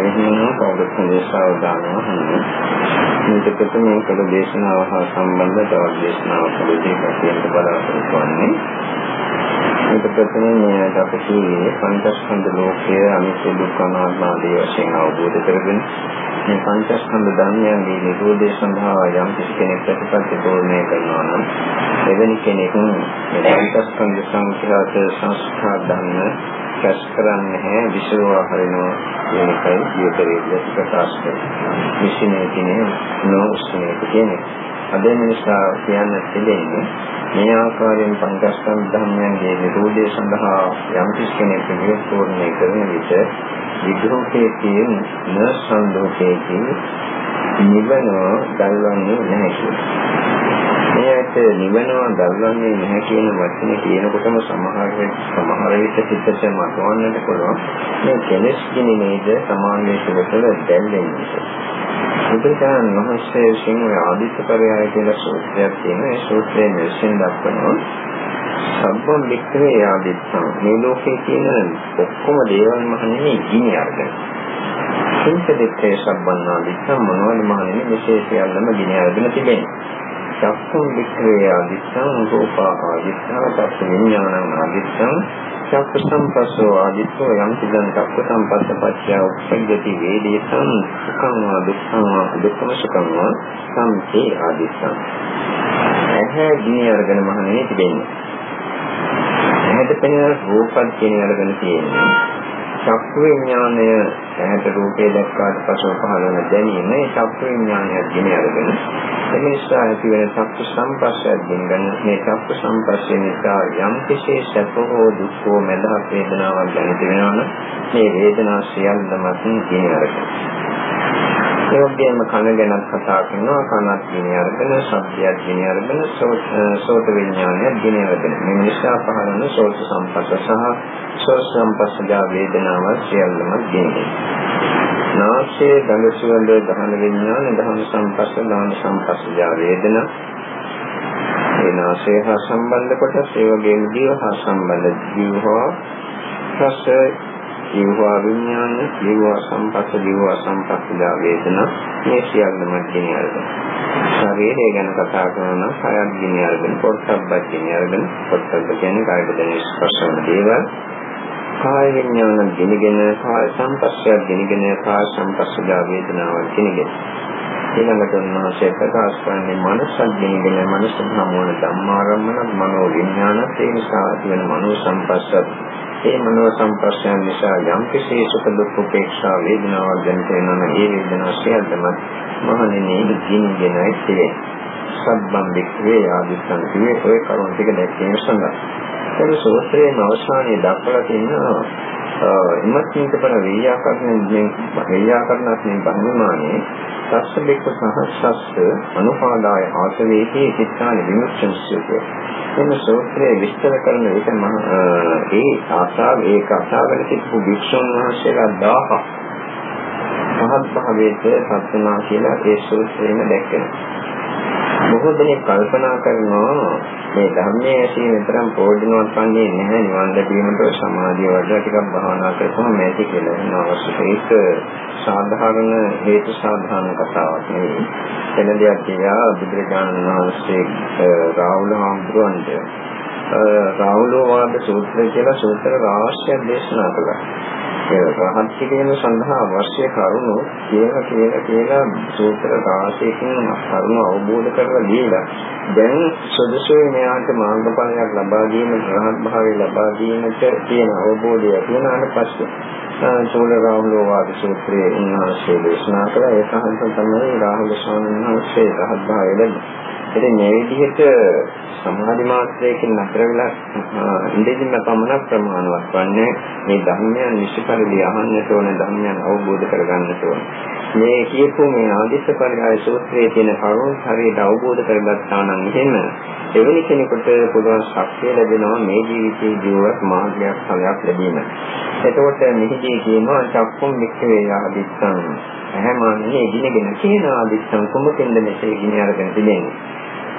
එහෙනම් කවුරුත් දේශාව දානවා හන්නේ. මේක ප්‍රථමයෙන් කළ දේශනාව හා සම්බන්ධ තවත් දේශනාවක් දෙකක් කියන්න බලාපොරොත්තු වෙන්නේ. මේක ප්‍රථමයෙන් මේ අපි පංචස්කන්ධ ලෝකයේ අනිත්‍ය දුක්ඛ අනාත්ම ආදී වශයෙන් අවබෝධ කරගෙන මේ පංචස්කන්ධ ධර්මයන්ගේ නිරෝධය සඳහා යම් කෙනෙක් ප්‍රතිපත්ති පූර්ණය කරනවා නම් එවැනි කෙනෙක් මේ පංචස්කන්ධ සංඛ්‍යාත සංස්කාර ධර්ම කැස් කරන්නේ නැහැ විසෝවා හරිනවා කියන එකයි විතරේ ප්‍රකාශ කරන්නේ. විශ්ිනේ කියන්නේ නෝස්නේ කියන්නේ. අද නිසා කියන්න තිබෙන්නේ මේ ආකාරයෙන් පංචස්කන්ධ ධර්මයන්ගේ නිරෝධය සඳහා යම් කෙනෙක් විවෘතෝර්ණය කරන විට විද්‍රෝහයේ තියෙන නසන්දෝකයේ නිවන දල්වන්නේ නැහැ කියන්නේ. මේකට නිවනවා දල්වන්නේ නැහැ කියන වචනේ කියනකොටම සමහර සමහර විට සිතට මතවන්නට පුළුවන් මේ කෙලෙස් කිනි නේද සමාන්‍ය සුවතල දැල්වෙන්නේ. බුදුසසුන මහසේ විසින් ආදිත්‍යපරයය කියලා සූත්‍රයක් තියෙනවා. ඒ සූත්‍රයේ මෙලෙසින් දක්වනවා සම්බම් වික්‍රේ ආදිත්තං මේ ලෝකේ තියෙන ඔක්කොම දේවල් මහන්නේ ගිනි අරගෙන. සිංහ දෙකේ සම්බන්නා විස්සම් මොනවද මහන්නේ විශේෂයල්ලම ගිනි අරගෙන තිබෙනවා. චක්ඛු වික්‍රේ ආදිස්සං රූපා ආදිස්සං චක්ඛු විඥානං ආදිස්සං චක්ඛු සම්පස්සෝ ආදිස්සෝ යම් සිදං චක්ඛු සම්පස්ස පච්චය උප්පජ්ජති වේදේසං සුඛං වා දුක්ඛං වා දුක්ඛම සුඛං වා සම්පේ ආදිස්සං එහේ ගිනි අරගෙන මහණෙනි තිබෙන්නේ. එහෙට පෙනෙන රූපත් කියන අරගෙන තියෙන්නේ. චක්කු විඥානය ඇහැට රූපේ දැක්කාට පසුව පහළ වෙන දැනීම මේ චක්කු විඥානය ගෙන අරගෙන ඒ නිසා ඇති වෙන චක්කු සංපස්සයක් ගෙනගෙන මේ චක්කු සංපස්සේ නිසා යම් කිසි සැප හෝ දුක් හෝ මඳහත් වේදනාවක් දැනෙන්න වෙනවනම් මේ වේදනා සියල්ලම ගෙන අරගෙන ඒ වගේම කන ගැන කතා කරනවා. කනත් ගෙන අරගෙන ශබ්දයක් ගෙන අරගෙන සෝත විඥානයක් ගෙන අරගෙන. මේ නිසා පහළන සෝත සම්පස්ස සහ සෝත සම්පස්සජා වේදනාව සියල්ලම ගෙනෙනවා නාසයේ ගඳ සුවඳ දහන විඥාන දහන සම්පස්ස දාන සම්පස්සජා වේදනා. ඒ නාසය හා සම්බන්ධ කොටස් ඒ වගේම දිව හා සම්බන්ධ ජීව රස ජීවා විඥාන, ජීවා සංපස්ස, ජීවා සංපස්සදා වේදනා මේ සියල්ලම ගෙන අරගෙන. ශරීරය ගැන කතා කරනවා නම් කයත් ගෙන අරගෙන, පොට්ටබ්බත් ගෙන අරගෙන, පොට්ටබ්බ කියන්නේ කායද දැනෙන ස්පර්ශන දේවල්. කාය විඥාන ගෙනගෙන, කාය සංපස්සය ගෙනගෙන, කාය සංපස්සදා වේදනාව ගෙනගෙන. ඊළඟට උන්වහන්සේ ප්‍රකාශ කරන්නේ මනසක් ගෙනගෙන මනස සම්මෝහන ධම්මාරම්මන මනෝ විඥාන ඒ නිසා ඇතිවන මනෝ සංපස්සත් ඒ මනෝ සංපස්සයන් නිසා යම් කිසි සුඛ දුක් උපේක්ෂා වේදනාවක් දැනෙන්න වෙනම ඒ වේදනාව සියල්ලම මහණෙනි ජීවිතයයි තියෙන්නේ. සබ්බම් වික්‍රේ ආදිස්සන් කියේ ඔය කරුණ ටික දැක්වීම සඳහා. ඒ සූත්‍රයේ අවසානයේ දක්වලා තියෙනවා ඉමත්මිත පර වේයාකරණ මේ වේයාකරණස්මින් බහිමානේ සස්ස බෙක්ක සහස්සස්ස අනුපාදාය ආසවේහි චිත්තානි විමුක්තිය එන සූත්‍රයේ විස්තර කරන විට ඒ ආශාව ඒක ආශාවල තිබු වික්ෂුන් වහන්සේලා 1000 මහත් භාවයේ සත්‍යනා කියලා ඒ සූත්‍රයෙන් දැක්කෙනවා බොහෝ දෙනෙක් කල්පනා කරනවා මේ ධර්මයේ ඇසීම විතරක් ප්‍රයෝජනවත් වන්නේ නැහැ නිවන් ලැබීමට සමාධිය වඩා ටිකක් භාවනා කරපුවම ඇති කියලා වෙන අවශ්‍ය ඒක සාධාරණ හේතු සාධාරණ කතාවක් නෙවෙයි. එන දෙයක් කියලා බුදුරජාණන් වහන්සේ රාහුල හාමුදුරුවන්ට රාහුලෝවාද සූත්‍රය කියලා සූත්‍ර රාශියක් දේශනා කළා. රහත් කිරීම සඳහා අවශ්‍ය කරුණු කියලා කියලා කියලා සූත්‍ර රාශියකින් කරුණු අවබෝධ කරලා දීලා දැන් සුදුසුයි මෙයාට මාර්ගඵලයක් ලබා ගැනීම රහත් භාවය ලබා ගැනීමට තියෙන අවබෝධය තියෙනාට පස්සේ චෝල රාහුල වාද සූත්‍රයේ උන්වහන්සේ දේශනා කළා. ඒ සහන් තමයි රාහුල ස්වාමීන් වහන්සේ රහත් භාවය ලැබුණේ. ඉතින් මේ විදිහට සමාධි මාත්‍රයකින් නතර වෙලා ඉඳින්න පමණක් ප්‍රමාණවත් වන්නේ මේ ධර්මයන් නිසිපරිදි අහන්නට ඕන ධර්මයන් අවබෝධ කරගන්නට ඕන. මේ කියපු මේ ආදිස්ස පරිහාය සූත්‍රයේ තියෙන කරුණු හරියට අවබෝධ කරගත්තා නම් එහෙම එවැනි කෙනෙකුට පුළුවන් ශක්තිය ලැබෙනවා මේ ජීවිතයේ ජීවත් මාර්ගයක් ඵලයක් ලැබීම. එතකොට මෙහිදී කියනවා චක්කුම් වික්ඛවේ ආදිස්සං එහෙම අන්නේ ඉගෙනගෙන කියන ආදිස්සං කුමකින්ද මෙසේ ඉගෙන අරගෙන තිබෙන්නේ.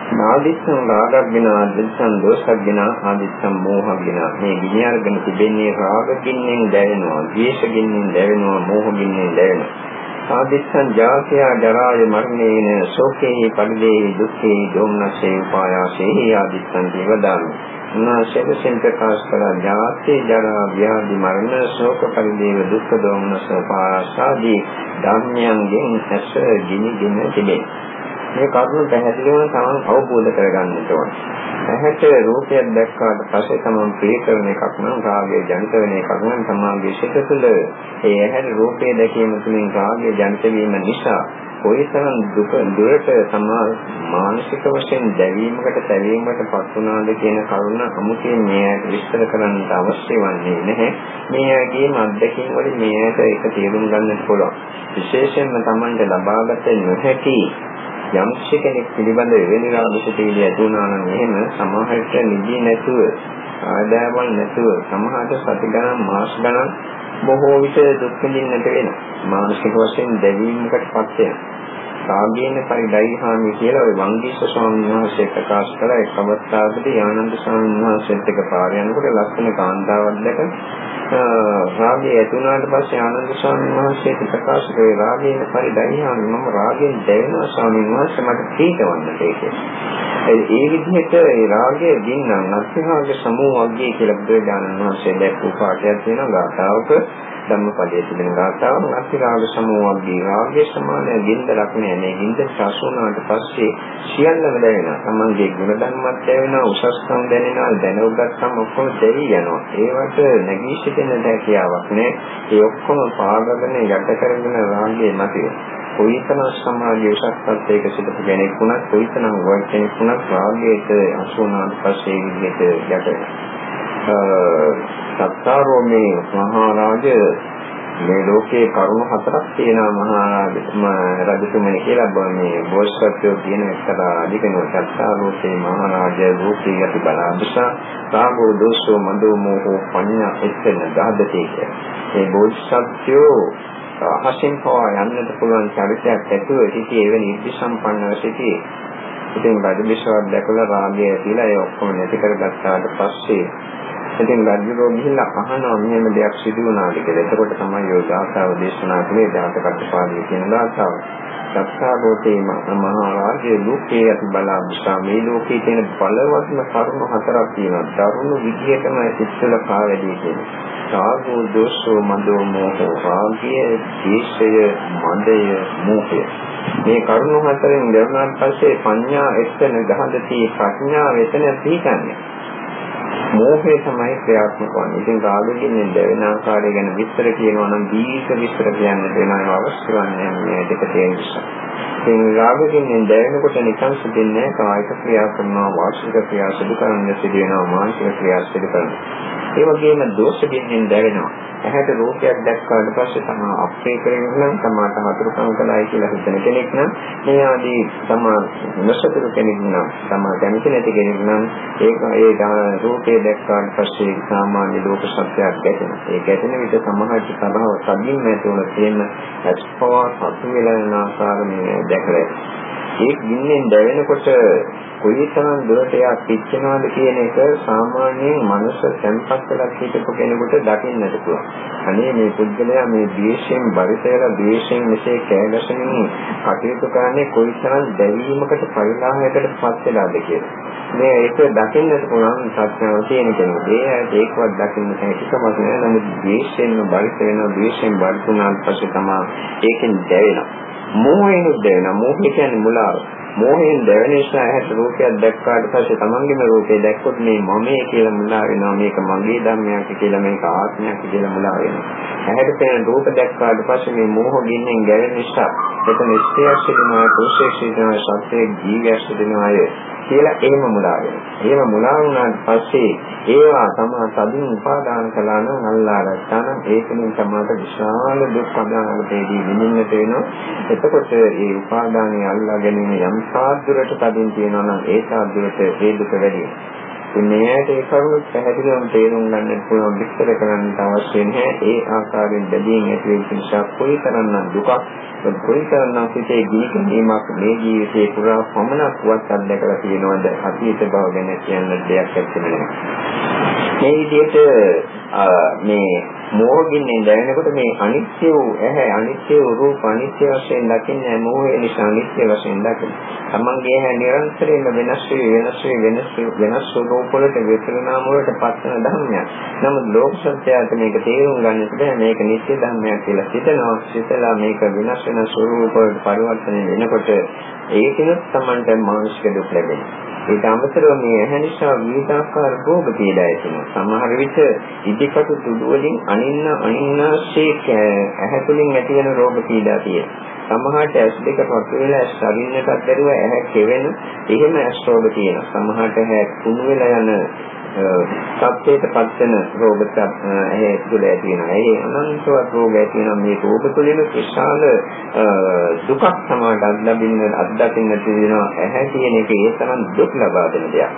ආදිස්සං රාගග්ගින ආදිස්සං දෝෂග්ගින ආදිස්සං මෝහග්ගින. මේ ගිනි අරගෙන තිබෙන්නේ රාගගින්නෙන් දැවෙනවා ද්වේෂගින්නෙන් දැවෙනවා මෝහගින්නෙන් දැවෙනවා. ආදිස්සං ජාතිය ජරාය මරණේන ශෝකේ පරිදේ දුක්ඛේ දෝමනසේ උපායාසේ ආදිස්සං දේවදාන උනාශයෙන් ප්‍රකාශ කළ ජාති ජරා ව්‍යාධි මරණ ශෝක පරිදේව දුක්ඛ දෝමනස උපායාසාදී ධර්මයන්ගෙන් ඇස ගිනි ගෙන තිබේ. මේ කරුණු පැහැදිලිවම තමන් අවබෝධ කරගන්නට ඕන. ඇහැට රූපයක් දැක්කාට පස්සේ තමන් ප්‍රිය කරන එකක් නම් රාගය ජනිත වෙන එකක් නම් තමාගේ සිත තුළ ඒ ඇහැට රූපය දැකීම තුළින් රාගය ජනිත වීම නිසා කොයිතරම් දුක දුරට තමා මානසික වශයෙන් දැවීමකට තැවීමකට පත් වුණාද කියන කරුණ අමුතියෙන් මේ විස්තර කරන්න අවශ්‍ය වන්නේ නැහැ. මේ ඇගේම අත්දැකීම් වලින් මේ ඇයට ඒක තේරුම් ගන්නට පුළුවන්. විශේෂයෙන්ම තමන්ට ලබාගත නොහැකි යම් කෙනෙක් පිළිබඳ එවැනි රාගසිතවිලි ඇති වුණා නම් එහෙම සමහරට නිදි නැතුව ආදායමල් නැතුව සමහරට සති ගණන් මාස ගණන් බොහෝ විට දුක් විඳින්නට වෙනවා. මානසික වශයෙන් දැවීමකටපත් වෙනවා. රාගයෙන් පරිදයිහාමි කියලා ওই වංගීස ස්වාමීන් වහන්සේ ප්‍රකාශ කළා. එක් අවස්ථාවකදී ආනන්ද ස්වාමීන් වහන්සේත් එක්ක පාර යනකොට ලස්සන කාන්තාවක් දැක රාගය ඇති වුණාට පස්සේ ආනන්ද ස්වාමීන් වහන්සේට ප්‍රකාශ කරේ රාගයෙන් පරිදයිහාමි මම රාගයෙන් දැවෙනවා ස්වාමීන් වහන්සේ මට තීකවන්නට ඒකේ. ඒ විදිහට ඒ රාගය දින්නම් අත්‍යහාග සමූහග්ගය කියලා බුදුරජාණන් වහන්සේ දැක්වූ පාඩයක් තියෙනවා ගාථාවක ධම්මපදයේ තිබෙන ගාථාව අතිරාග සමෝවග්ගී රාගයේ සමානය ගින්දරක් නෑ. මේ ගින්දර සාසුණාට පස්සේ සියල්ලම දැවෙනවා තමන්ගේ ගුණ ධර්මත් දැවෙනවා උසස්කම් දැනෙනවා දැනුගත්කම් ඔක්කොම දෙවි යනවා. ඒවට නැගී සිටින හැකියාවක් නෑ. ඒ ඔක්කොම පාගගෙන යට කරගෙන රාගයේ මතය කොයිතරම් සමාජයේ උසස් තත්ත්වයක සිටපු කෙනෙක් වුණත් කොයිතරම් වර්ග කෙනෙක් වුණත් රාගයට අසුණාට පස්සේ විදිහට යට වෙනවා සත්තාරෝමේ මහරජ මේ ලෝකේ කරුණු හතරක් තියෙනවා. මහා රජතුමනි කියලා මේ බෝසත්ත්වෝ කියන එක්තරා අධිකනෝ සත්තාරෝමේ මහරජ රූපී යති බලාදස රාගෝ දෝෂෝ මදෝ මෝහෝ පඤ්ඤා එච්චන දහදතේ මේ බෝසත්ත්වෝ අහසින් පවා යන්නට පුළුවන් චරිතයක් ඇතුව සිටි එවැනි ඉද්ධි සම්පන්නව සිටි. ඉතින් රජබිසවක් දැකලා රාගය ඇතිලා ඒ ඔක්කොම නැති කරගත්තාට පස්සේ ඉතින් රජුරෝ ගිහිල්ලා අහනවා මෙහෙම දෙයක් සිදු වුණාද කියලා. එතකොට තමයි ඔය ගාථාව දේශනා කළේ ජාතකප්පාදී කියන ගාථාව. සත්‍යාගෝතේ මහා රාජ්‍ය ලෝකයේ ඇති බලාබුසා මේ ලෝකයේ තියෙන බලවත්ම කරුණු හතරක් තියෙනවා. දරුණු විදියටම ඉස්සල කාවැදී කියන්නේ. රාගෝ දෝෂෝ මදෝ මෝහෝ රාගය, දේශය, මදය, මෝහය. මේ කරුණු හතරෙන් ලැබුණාට පස්සේ පඤ්ඤා එක්තන ගහදති ප්‍රඥා වෙතන පිහිටන්නේ. මෝහය තමයි ක්‍රියාත්මක වන්නේ. ඉතින් රාගයෙන් දැවෙන ආකාරය ගැන විස්තර කියනවා නම් දීර්ඝ විස්තර කියන්න වෙනවා අවශ්‍ය වන්නේ මේ දෙක තියෙන නිසා. ඉතින් රාගයෙන් දැවෙනකොට නිකන් සිටින්නේ කායික ක්‍රියා කරනවා, වාචික ක්‍රියා සිදු කරන්න සිදු වෙනවා, මානසික ක්‍රියා සිදු කරනවා. ඒ වගේම දෝෂයෙන් දැවෙනවා. ඇහැට රූපයක් දැක්කාට පස්සේ තමා අපේ කෙනෙක් නම් තමාට හතුරුකම් කළායි කියලා හිතන කෙනෙක් නම් මේ ආදී තමා නොසතුරු කෙනෙක් නම් තමා දැනෙන්නේ නැති කෙනෙක් නම් ඒක ඒ රූපේ දැක්කාට පස්සේ සාමාන්‍ය ලෝක සත්‍යයක් ගැටෙනවා. ඒ ගැටෙන විට සමහරට සබාව සදින් නැතුණ තියෙන අස්පවා සතු වෙලා යන ආකාරය දැකලා ඒ ගින්නෙන් දැවෙනකොට කොයිතරම් දුරට යක් පිච්චෙනවද කියන එක සාමාන්‍යයෙන් මනස තැම්පත් කරලා හිටපු කෙනෙකුට දකින්නට පුළුවන්. අනේ මේ පුද්ගලයා මේ ද්වේෂයෙන් බරිතේලා ද්වේෂයෙන් මෙසේ කෑගසමින් කටයුතු කරන්නේ කොයිතරම් දැවීමකට පරිලාහයකට පත් වෙලාද කියලා. මේ ඒක දකින්නට පුළුවන් සත්‍යව තියෙන කෙනෙකුට. ඒ ඇයි ඒකවත් දකින්න හැකියාවක් නෑ. නමුත් ද්වේෂයෙන්ම බරිත වෙනවා ද්වේෂයෙන් බරිතුනාට පස්සේ තමයි ඒකෙන් දැවෙනවා. මෝහයෙන් දැවෙනවා. මෝහය කියන්නේ මුලාව. මෝහයෙන් දැවෙන නිසා ඇහැට රූපයක් දැක්කාට පස්සේ තමන්ගේම රූපේ දැක්කොත් මේ මමයේ කියලා මුලා වෙනවා. මේක මගේ ධර්මයක් කියලා මේක ආත්මයක් කියලා මුලා වෙනවා. ඇහැට පෙනෙන රූප දැක්කාට පස්සේ මේ මෝහ ගින්නෙන් ගැලෙන නිසා එතන ස්ත්‍රියක් සිටිනවා, පුරුෂයෙක් සිටිනවා, සත්‍යයක් ජීවියක් සිටිනවා කියලා එහෙම මුලා වෙනවා. එහෙම මුලා වුණාට පස්සේ ඒවා තමා තදින් උපාදාන කළා නම් අල්ලා ගත්තා නම් ඒකෙන් තමයි විශාල දුක් අදාළතේදී විඳින්නට වෙනවා. එතකොට මේ උපාදානය අල්ලා ගැනීම යම් සාද්දුරට තදින් තියෙනවා නම් ඒ සාද්දුරට ඒ දුක වැඩි මෙයාට ඒ කරුණු පැහැදිලිවම තේරුම් ගන්නට පුළුවන් විස්තර කරන්න අවශ්‍ය නැහැ. ඒ ආකාරයෙන් බැඳීම් ඇති වෙන නිසා කොයිතරම්නම් දුකක් කොයිතරම්නම් සිටේ ගිනිගැනීමක් මේ ජීවිතේ පුරා පමණක් වත් අත්දැකලා තියෙනවද අතීත බව ගැන කියන්න දෙයක් ඇත්තේ මේ විදිහට මේ මෝහගින්නෙන් දැනෙනකොට මේ අනිත්‍ය වූ ඇහැ අනිත්‍ය වූ රූප අනිත්‍ය වශයෙන් දකින්නේ මෝහය නිසා අනිත්‍ය වශයෙන් දකින. තමන්ගේ ඇහැ නිරන්තරයෙන්ම වෙනස් වී වෙනස් වී වෙනස් වෙනස් රූප වලට විපරිණාම වලට පත්වන ධර්මයක්. නමුත් ලෝක සත්‍යයට මේක තේරුම් ගන්නට බෑ මේක නිත්‍ය ධර්මයක් කියලා හිතනවා. හිතලා මේක වෙනස් වෙන ස්වරූප වලට පරිවර්තනය වෙනකොට ඒකිනුත් තමන්ට මානසික දුක් ලැබෙනවා. ඊට අමතරව මේ ඇහැ නිසා විවිධාකාර රෝග පීඩා ඇතිවෙනවා. සමහර විට ඉදිකටු තුඩු වලින් අනින්න අනින්නාශේ ඇහැ තුලින් ඇතිවෙන රෝග පීඩා තියෙනවා. සමහරට ඇස් දෙක පසු වෙලා ශරීරයටත් දරුව ඇහැ කෙවෙන එහෙම ඇස් රෝග තියෙනවා. සමහරට ඇහැ කුණු වෙලා යන සත්‍යයට පත්වන රෝග ඇහි තුළ ඇති වෙනවා. ඒ අනන්තවත් රෝග ඇති වෙනවා. මේ රෝග තුළින් විශාල දුකක් සමාඩ අත්දකින්න අත්දකින්න තියෙනවා. ඇහැ කියන එක ඒ තරම් දුක් ලබා දෙන දෙයක්.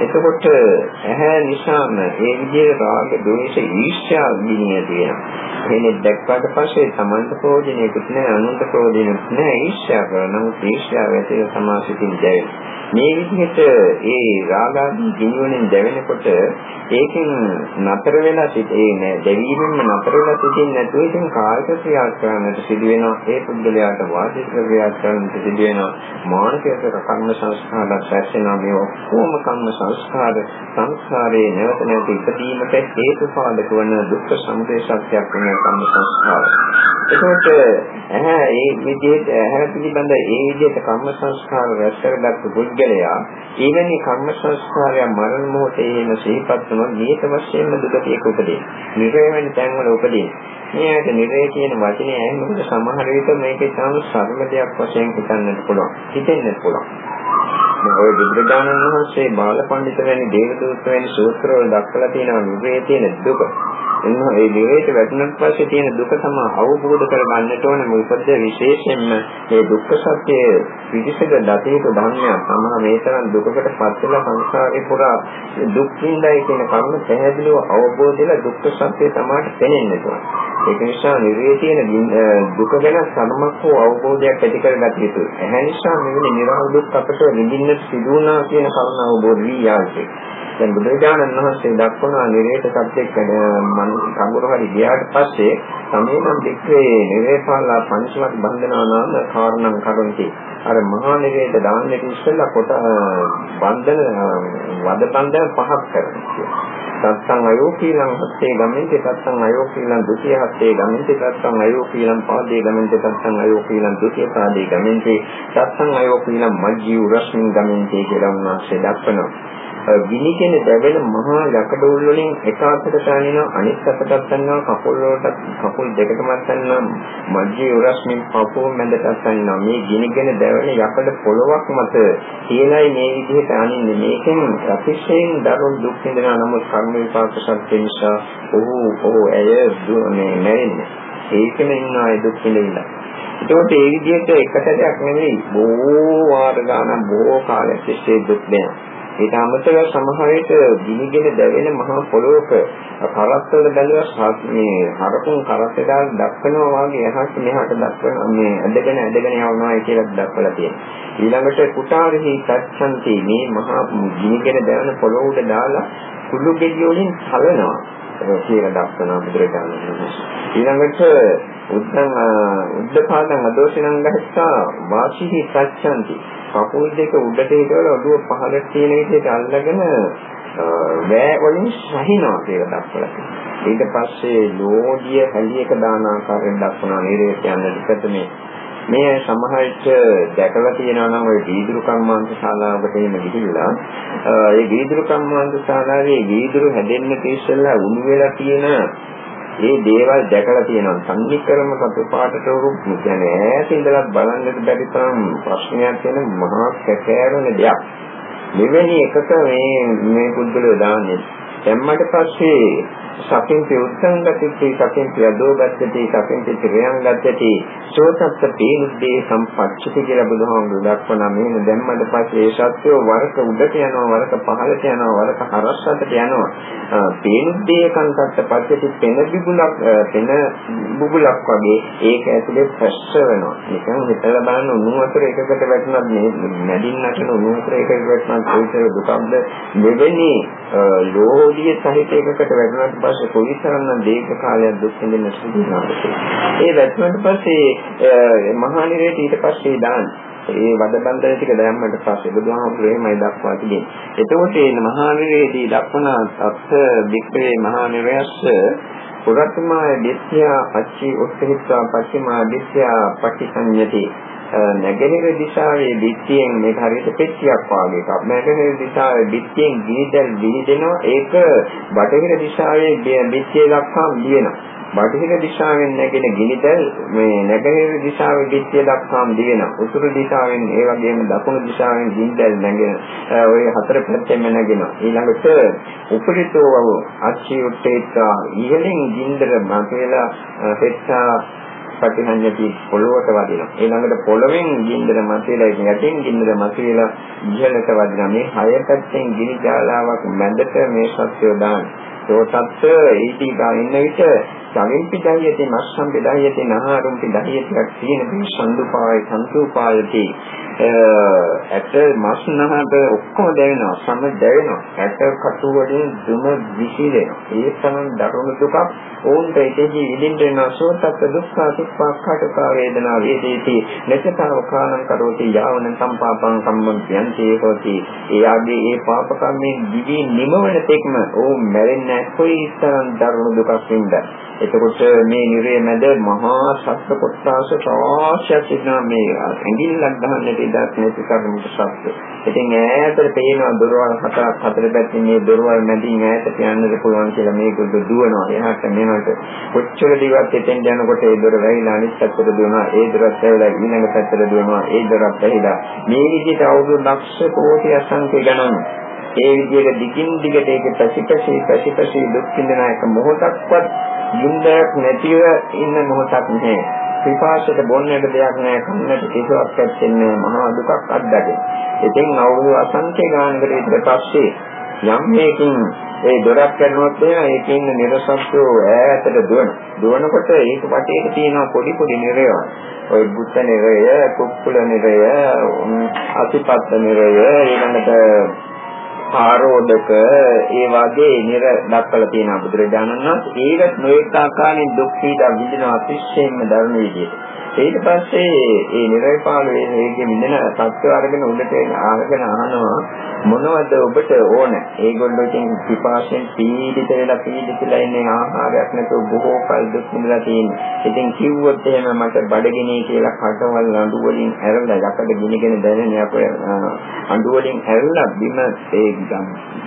එතකොට ඇහැ නිසාම ඒ විදිහේ රාග, ද්වේෂ, ඊර්ෂ්‍යා ගිනිය තියෙනවා. එහෙනම් දැක්කට පස්සේ Tamanta ප්‍රෝජනයකුත් නැහැ, අනුන්ට ප්‍රෝජනයකුත් නැහැ. ඊර්ෂ්‍යා කරන නමුත් ඊර්ෂ්‍යාව ඇතිව සමාසිතින් දැවෙනවා. මේ විදිහට ඒ රාගාදී ගිනිවලින් දැවෙනකොට ඒකෙන් නතර වෙලා සිටේ දැවීමෙන් නතර වෙලා සිටින්නේ නැතුව ඉතින් කායික ක්‍රියා කරන්නට සිදු වෙනවා. ඒ පුද්ගලයාට වාචික ක්‍රියා කරන්නට සිදු වෙනවා. මානසික කර්ම සංස්කාර දැක්වෙනවා මේ ඔක්කොම කර්ම සංස්කාර සංස්කාරයේ නැවත නැවත ඉදීමට හේතු පාදක වන දුක්ඛ සමුදය සත්‍යයක් වෙන කර්ම සංස්කාර එතකොට ඇහැ ඒ විදිහට ඇහැ පිළිබඳ ඒ විදිහට කර්ම සංස්කාර රැස් කරගත්තු පුද්ගලයා ඊවැනි කර්ම සංස්කාරය මරණ මොහොතේ එන සිහිපත් වුණොත් නියත වශයෙන්ම දුකතියක උපදී. නිරේවැනි තැන්වල උපදී. මේකට නිරේ කියන වචනේ ඇහෙනකොට සමහර විට මේකේ තාම සරල දෙයක් වශයෙන් හිතන්නත් පුළුවන්. හිතෙන්නත් පුළුවන්. ඔය බුදුරජාණන් වහන්සේ බාලපඬිත වැනි දේවදූත වැනි සූත්‍රවල දක්වලා තියෙනවා නිරේ තියෙන දුක. එන්න ඒ නිරේත වැටුණත් පස්සේ තියෙන දුක තමයි අවබෝධ කරගන්නට ඕනේ මොකද විශේෂයෙන්ම මේ දුක්ඛ සත්‍ය පිටිසක දතේක ධර්මයක් තමයි මේ තරම් දුකකට පත් වෙලා සංසාරේ පුරා දුක් විඳයි කියන කරුණ පැහැදිලිව අවබෝධ වෙලා දුක්ඛ සත්‍ය තමයි පෙනෙන්න ඕනේ. ඒක නිසා නිරේ තියෙන දුක ගැන සමමක් හෝ අවබෝධයක් ඇති කරගත යුතුයි. එහැ නිසා මෙවැනි නිර්වාණ දුක් අපට විඳින්න සිදු වුණා කියන කරුණ අවබෝධ වී යාවේ. දැන් බුදුරජාණන් වහන්සේ දක්වනා නිරේත සත්‍යයක් මන කවුරු හරි ගියාට පස්සේ සමේනම් දෙක්කේ නිරේපාලා පංචවත් බන්ධනා නාම කාරණම් කරන්ති අර මහා නිරේත දාන්නේ ඉස්සෙල්ලා කොට බන්ධන වද බන්ධන පහක් කරනවා. තත්සං අයෝකීලං හත්තේ ගමෙන්ති තත්සං අයෝකීලං ဒ ුතිය හත්තේ ගමෙන්ති තත්සං අයෝකීලං පාදේ ගමෙන්ති තත්සං අයෝකීලං ဒ ුතිය පාදේ ගමෙන්ති තත්සං අයෝකීලං මජ්ජී උරස්මින් ගමෙන්ති කියලා උන්වහන්සේ දක්වනවා. ගිනිගෙන දැවෙන මහා යකඩෝල් වලින් එක අතකට තනිනවා අනිත් අතට තනිනවා කකුල් වලට කකුල් දෙකටම තනිනවා මජ්ජේ උරස්මින් පපුව මැදට තනිනවා මේ ගිනිගෙන දැවෙන යකඩ පොළවක් මත කියලායි මේ විදිහට අනින්නේ. මේකෙන් අතිශයින් දරුණු දුක් විඳිනා නමුත් කර්ම විපාක සත්‍ය නිසා ඔහු ඔහු ඇය මේ මැරෙන්නේ. ඒකෙම ඉන්න අය දුක් විඳිනවා ඒකෝට ඒ විදිහට එකට දෙයක් නෙවෙයි. බොහෝ වාර ගානක් බොහෝ කාලයක් තිස්සේ දුක් දෙනවා ඊට අමතරව සමහර විට ගිනිගෙන දැවෙන මහා පොළොවක කරත්තවල බැලුවා මේ හරකුන් කරත්තේ දාලා දක්වනවා වගේ එහාට මෙහාට දක්වන මේ ඇදගෙන ඇදගෙන යවනවා කියලා දක්වලා තියෙනවා. ඊළඟට කුටාරෙහි තච්ඡන්ති මේ මහා ගිනිගෙන දැවෙන පොළොව උඩ දාලා කුළු ගෙඩිය වලින් හලනවා. කියලා දක්වනවා බුදුරජාණන් වහන්සේ. ඊළඟට උද්දං උද්දපාදං අදෝෂණං ගහස්සා වාචිහි සච්ඡන්ති. කකුල් දෙක උඩට හිටවල ඔළුව පහළට තියෙන විදිහට අල්ලගෙන වෑ වලින් සහිනවා කියලා දක්වලා තියෙනවා. ඊට පස්සේ ලෝඩිය හැලියක දාන ආකාරයෙන් දක්වනවා නිරේ කියන්නේ ප්‍රථමේ මේ සමහරට දැකලා තියෙනවා නම් ওই වීදුරු කම්මාන්ත ශාලාවකට එහෙම ගිහිල්ලා ඒ වීදුරු කම්මාන්ත ශාලාවේ වීදුරු හැදෙන්න ඉස්සෙල්ලා උණු වෙලා තියෙන ඒ දේවල් දැකලා තියෙනවා සංනික්‍රම සතු පාටට උරු කියන්නේ ඈත ඉඳලා බලන්නට බැරි තරම් ප්‍රශ්නයක් තියෙන මහා කැකෑරෙන දෙයක්. මෙවැනි එකක මේ මේ පුද්ගලයා දාන්නේ දැම්මට පස්සේ සකින්ති උත්තං ගතිති සකින්ති අදෝ ගතිති සකින්ති ත්‍රියං ගතිති. සෝතත්ත පේනුද්දේ සම්පච්චති කියලා බුදුහාමුදුරු දක්වනා මෙන්න දැම්මට පස්සේ ඒ සත්‍යෝ වරක උඩට යනවා වරක පහළට යනවා වරක හරස්සට යනවා. පේනුද්දේ කන්තත්ත පච්චති පෙන බිබුලක් පෙන බුබුලක් වගේ ඒක ඇතුලේ ප්‍රශ්න වෙනවා. නිකන් හිතලා බලන්න උණු වතුර එකකට වැටුණත් මේ නැඩින් නටන උණු වතුර එකකට වැටුණත් කොයිතර දුකක්ද? මෙවැනි ලෝහීය සහිත එකකට වැටුණාට පස්සේ කොයිතරම්නම් දීර්ඝ කාලයක් දුක් විඳින්න සිදු වෙනවද ඒ වැටුණාට පස්සේ මහා නිරේට ඊට පස්සේ දාන්න. ඒ වද බන්ධන ටික දැම්මට පස්සේ බුදුහාමුදුරේ එහෙමයි දක්වා තිබෙන්නේ. එතකොට මේ මහා නිරේදී දක්වන තත්ත වික්‍රේ මහා නිරයස්ස පුරතමාය දිස්ත්‍යා පච්චි උත්තරිත්වා පච්චිමා දිස්ත්‍යා පටිසඤ්ඤති. නැගෙනහිර දිශාවේ දික්තියෙන් මේක හරියට පෙට්ටියක් වගේ එකක්. නැගෙනහිර දිශාවේ දික්තියෙන් ගිනිදල් විහිදෙනවා. ඒක බටහිර දිශාවේ දික්තිය දක්වාම දිවෙනවා. බටහිර දිශාවෙන් නැගෙන ගිනිදල් මේ නැගෙනහිර දිශාවේ දික්තිය දක්වාම දිවෙනවා. උතුරු දිශාවෙන් ඒ වගේම දකුණු දිශාවෙන් ගිනිදල් නැගෙන ඔය හතර පැත්තෙම නැගෙනවා. ඊළඟට උපරිතෝ අච්චි උත්තේත්තා ඉහළින් ගින්දර මතේලා පෙට්ටා පටිහඤ්ඤති පොළොවට වදිනවා. ඊළඟට පොළොවෙන් ගින්දර මතුවලා යටින් ගින්දර මතුවලා ඉහළට වදිනවා. මේ හය පැත්තෙන් ගිනි ජාලාවක් මැදට මේ සත්‍යය දාන. සෝතත් ඊටි ගානින්න විට සමිම්පි දහියති මස්සම්පි දහියති නහාරුම්පි දහියතික් තියෙන මේ සම්දුපාය සන්තුපායති ඇට මස් නහට ඔක්කොම දැවෙනවා. සම දැවෙනවා. ඇට කටු වලින් දුම විසිරෙනවා. ඒ තරම් දරුණු දුකක් ඕන්ට ඉතෙහි විඳින්න වෙනවා. සෝතත් දුක්ඛ සුඛ කටක වේදනා වේදේති නැසතාව කාණං කරෝති යාවන සම්පාපං කම්මං යන්ති හෝති එයාගේ ඒ පාප කර්මයෙන් දිවි නිමවන තෙක්ම ඕ මැරෙන්නේ කොයි තරම් දරුණු දුකක් වින්දා. එතකොට මේ නිරේ මැද මහා සත්ත්ව කොටස රාශියක් ඉන්නවා මේ ඇඟිල්ලක් ගන්නට ඉඩක් නැති කරුණු සත්ත්ව. ඉතින් ඈතට පේනවා දොරවල් හතරක් හතර පැත්තේ මේ දොරවල් මැදින් ඈතට යන්නද පුළුවන් කියලා මේක දුවනවා. එහාට මෙහාට කොච්චර දිගක් එතෙන් යනකොට ඒ දොර වැහිලා අනිත් පැත්තට දුවනවා. ඒ දොරත් වැහිලා ඊළඟ පැත්තට දුවනවා. ඒ දොරත් වැහිලා මේ විදිහට අවුරුදු ලක්ෂ කෝටි අසංඛ්‍ය ගණන් ඒ විදිහට දිගින් දිගට ඒක පැසිපැසි පැසිපැසි දුක් විඳින එක මොහොතක්වත් ගින්දරක් නැතිව ඉන්න මොහොතක් නැහැ. විපාශයට බොන්නට දෙයක් නැහැ කන්නට කිසිවක් ඇත්තෙන්නේ මහා දුකක් අත්දැකේ. ඉතින් අවුරුදු අසංඛ්‍ය ගානකට ඊට පස්සේ යම් මේකින් ඒ දොරක් කරනොත් එහෙනම් ඒකේ ඉන්න නිරසත්ව ඈතට දුවන. දුවනකොට ඒක වටේට තියෙන පොඩි පොඩි නිරයන්. ඔය බුත්ත නිරය, කුක්කුල නිරය, අතිපත්ත නිරය, ඊළඟට ආරෝධක ඒ වගේ නිර දක්වලා තියෙනවා බුදුරජාණන් වහන්සේ. ඒකත් නොඑක ආකාරයෙන් දුක් පීඩා විඳින අතිශයින්ම දරුණු විදියට. ඊට පස්සේ ඒ නිරයපාල වේගයේ මිදෙන සත්‍ය අරගෙන උඩට ආගෙන අහනවා මොනවද ඔබට ඕන? ඒගොල්ලෝ ඉතින් පිපාසයෙන් පීඩිත වෙලා පීඩිතලා ඉන්නේ ආහාරයක් නැතුව බොහෝ කල් දුක් විඳලා තියෙන්නේ. ඉතින් කිව්වොත් එහෙම මට බඩගිනි කියලා කටවල් අඬු වලින් ඇරලා යකඩ ගිනිගෙන දැනෙන අපේ අඬු වලින් ඇරලා බිම ඒ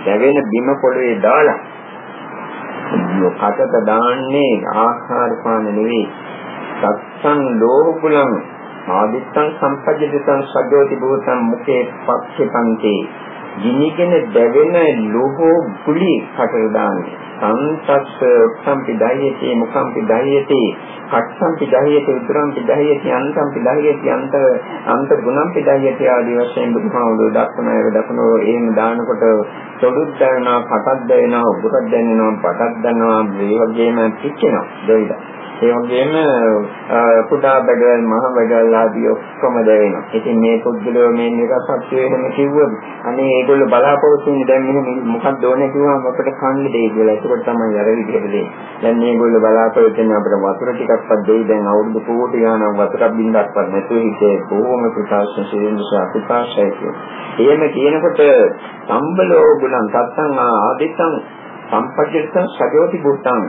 දැවෙන බිම පොළවේ දාලා කටට දාන්නේ ආහාර පාන නෙවෙයි සත්සං ලෝහුලං ආදිත්තං සම්පජ්ජිතං සජ්ජෝති භූතං මුකේ පක්ෂපන්තේ ගිනිගෙන දැවෙන ලෝහෝ ගුලි කටට දාන්නේ සංසස්ස උක්සම්පි දහයති මුකම්පි දහයති කට්සම්පි දහයති උද්දරම්පි දහයති අන්තම්පි දහයති අන්ත අන්ත ගුණම්පි දහයති ආදී වශයෙන් බුදුහාමුදුරුවෝ දක්වන ඒවා දක්වනෝ එහෙම දානකොට සොඩුත් දැනෙනවා කටක් දැනෙනවා උගුරක් දැනෙනවා පටක් දැනෙනවා මේ වගේම පිච්චෙනවා දෙවිලා ඒ වගේම කුඩා බඩවැල් මහ බඩවැල් ආදී ඔක්කොම දැවෙනවා. ඉතින් මේ පුද්ගලයෝ මේ නිරසත්වය එහෙම කිව්වොත් අනේ ඒගොල්ලෝ බලාපොරොත්තු වෙන්නේ දැන් මෙහෙම මොකක්ද ඕනේ කිව්වම අපිට කන්න දෙයි කියලා. ඒකකොට තමයි අර විදිහට දෙන්නේ. දැන් මේගොල්ලෝ බලාපොරොත්තු වෙන්නේ අපිට වතුර ටිකක්වත් දෙයි දැන් අවුරුදු කෝටි ගාණක් වතුරක් බින්දක්වත් නැතුව හිතේ බොහොම ප්‍රකාශන ශරීරය අපිපාශය කියන. එහෙම කියනකොට සම්බලෝ ගුණං සත්තං ආදිත්තං සම්පජ්ජිත සජෝති බුත්තං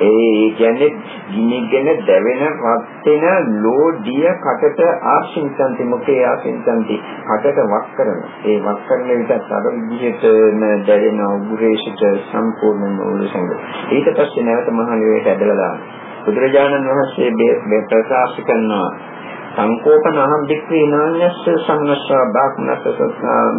ඒ කියන්නේ ගිනිගෙන දැවෙන රත් වෙන ලෝඩිය කටට ආශින්සන්ති මොකේ ආශින්සන්ති කටට වක් කරන. ඒ වක් කරන විටත් අර විදිහටම දැවෙන උග්‍රේශිත සම්පූර්ණ නෝලසංග ඊට පස්සේ නැවත මහා නිවේට ඇදලා දාන බුදුරජාණන් වහන්සේ මේ ප්‍රකාශ කරනවා. සංකෝපන අහම් දික්ඛේ නාඤ්ඤස්ස සම්නස්සා බාකුණස්ස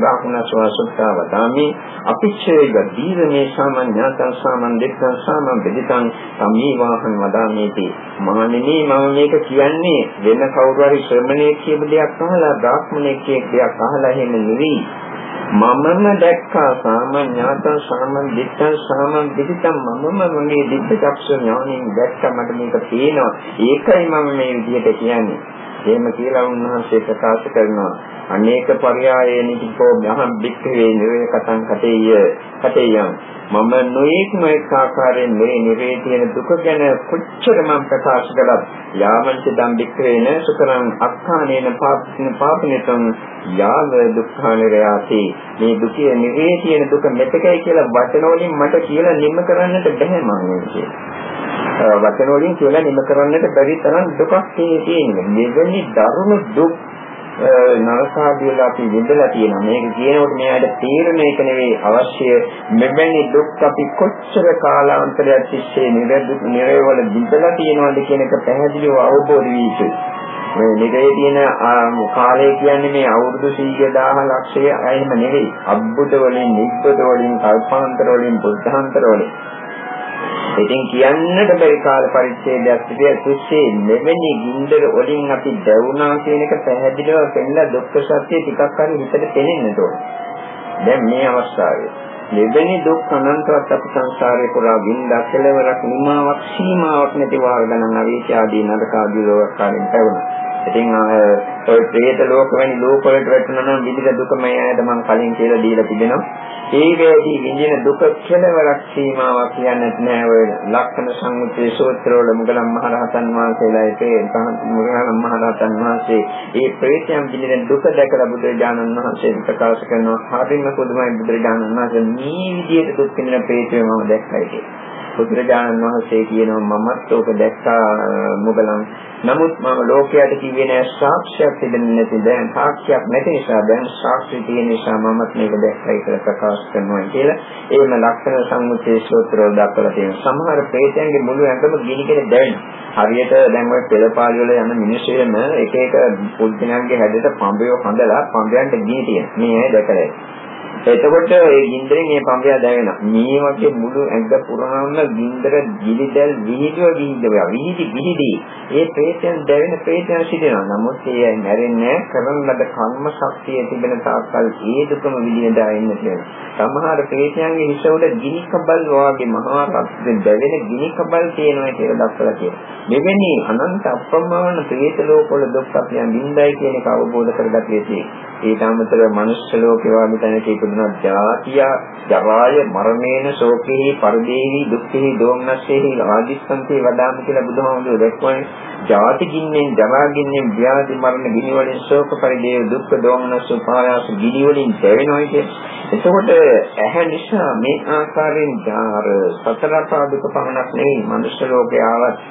බාකුණස්ස වසුත්තා වදාමි. අපිච්ඡේ ගදීරමේ සාමඤ්ඤාතං සාමන් දෙක්ඛං සාමන් බෙදිතං සමීවාහං වදාමේති. මහණෙනි මම මේක කියන්නේ වෙන කවුරු හරි ශ්‍රමණයෙක් කියපු දෙයක් අහලා බ්‍රාහ්මණයෙක් කියපු දෙයක් අහලා එහෙම නෙවෙයි. මමම දැක්කා සාමඤ්ඤාතං සාමන් දිත්තං සාමන් දිත්තං මමම මගේ දිත්ත චක්ෂ ඥාණයෙන් දැක්කා මට මේක පේනවා. ඒකයි මම මේ විදිහට කියන්නේ. එහෙම කියලා උන්වහන්සේ ප්‍රකාශ කරනවා. අනේක පරයයේනි කිපෝ මහම් බික්ඛවේ නිරේ කතං කතේය කතේයම් මම නොඑක්ම එක් ආකාරයෙන් මේ නිරේ තියෙන දුක ගැන කොච්චර මම ප්‍රකාශ කළත් යාමංච දම් බික්ඛවේන සුකරං අක්ඛානේන පාපින පාපිනතං යාව දුක්ඛානිරයාති මේ දුකේ නිරේ තියෙන දුක මෙතකයි කියලා වචන වලින් මට කියලා නිම කරන්නට බැහැ මම කියන්නේ වචන වලින් කියලා නිම කරන්නට බැරි තරම් දුකක් තියෙන්නේ. මෙවැනි දරුණු දුක් නරකාදීලා අපි විඳලා තියෙනවා. මේක කියනකොට මෙයාට තීරණ එක නෙවෙයි අවශ්‍ය. මෙවැනි දුක් අපි කොච්චර කාලාන්තරයක් තිස්සේ නිරවල විඳලා තියෙනවද කියන එක පැහැදිලිව අවබෝධ වී යුතුයි. මේ නිරේ තියෙන කාලය කියන්නේ මේ අවුරුදු 100 ලක්ෂය එහෙම නෙවෙයි. අබ්බුත වලින්, නිබ්බුත වලින්, කල්පාන්තර වලින්, බුද්ධාන්තර වලින් ඉතින් කියන්නට බැරි කාල පරිච්ඡේදයක් තිබිය තුස්සේ මෙවැනි ගින්දර වලින් අපි දැවුනා කියන එක පැහැදිලිව පෙන්නලා දුක්ඛ සත්‍ය ටිකක් හරි හිතට තේරෙන්න ඕන. දැන් මේ අවස්ථාවේ මෙවැනි දුක් අනන්තවත් අපි සංසාරේ පුරා විඳා කෙලවරක් නිමාවක් සීමාවක් නැති වාර ගණන් අවීච ආදී නරක ආදී ලෝකකාරයෙන් පැවුණා. ඉතින් ඔය പ്രേත ලෝක වැනි ලෝක වලට වැටුණා නම් විඳින දුක මම ඇයට මම කලින් කියලා දීලා තිබෙනවා. ඒ වේදී විඳින දුක කෙලවරක් සීමාවක් කියන්නත් නෑ ඔය ලක්ෂණ සංයුත්තේ සූත්‍රවල මුගලන් මහරහතන් වහන්සේලා ඒකේ මුගලන් මහරහතන් වහන්සේ ඒ ප්‍රේතයන් විඳින දුක දැකලා බුදුරජාණන් වහන්සේ ප්‍රකාශ කරනවා හරිම පුදුමයි බුදුරජාණන් වහන්සේ මේ විදිහට දුක් විඳින ප්‍රේතය මම දැක්කයි කියලා. බුදුරජාණන් වහන්සේ කියනවා මමත් ඕක දැක්කා මුගලන්. නමුත් මම ලෝකයට කිව්වේ නෑ සාක්ෂියක් තිබෙන්නේ නැති දැන් සාක්ෂියක් නැති නිසා දැන් සාක්ෂි තියෙන නිසා මමත් මේක දැක්කයි කියලා ප්‍රකාශ කරනවා කියලා. ඒම ලක්ෂණ සම්මුතිය සූත්‍රවල දක්වලා තියෙනවා. සමහර ප්‍රේතයන්ගේ මුළු ඇඟම ගිනිගෙන දැවෙනවා. හරියට දැන් ඔය පෙළපාලි වල යන මිනිස්සු වෙන එක එක පුද්ගලයන්ගේ හැඩයට පඹයව හඳලා පඹයන්ට ගිනි තියෙන. මේ ඇයි දැකලා එතකොට ඒ ගින්දරෙන් මේ පඹය දැවෙනවා. මේ වගේ මුළු ඇඟ පුරාම ගින්දර ගිලිදල් විහිදුව විහිදුව විහිදි විහිදි. ඒ ප්‍රේතයන් දැවෙන ප්‍රේතයන් සිටිනවා. නමුත් ඒ නැරෙන්නේ කරන ලද කර්ම ශක්තිය තිබෙන තාක්කල් ඒ දුකම විඳිනදා ඉන්න තියෙනවා. සමහර ප්‍රේතයන්ගේ හිස උඩ ගිනි කබල් වාගේ මහා රක්තෙන් දැවෙන ගිනි කබල් තියෙනවා කියලා දක්වලා තියෙනවා. මෙවැනි අනන්ත අප්‍රමාණ ප්‍රේත ලෝකවල දුක් අපි විඳයි කියන එක අවබෝධ කරගත යුතුයි. ඊට අමතරව මනුෂ්‍ය ලෝකේ වගේ තැනක ඉපදුනා ජාතිය ජරාය මරණේන ශෝකේ පරිදේවි දුක්ඛේ දෝමනස්සේහි ආදිස්සන්තේ වදාම කියලා බුදුහාමුදුරුවෝ දැක්වන්නේ ජාති ගින්නෙන් ජරා ගින්නෙන් ව්‍යාධි මරණ ගිනි වලින් ශෝක පරිදේව දුක්ඛ දෝමනස්ස උපායාස ගිනි වලින් දැවෙනවා කියන්නේ එතකොට ඇහැ නිසා මේ ආකාරයෙන් ධාර සතර පාදුක පමණක් නෙවෙයි මනුෂ්‍ය ලෝකේ ආවත්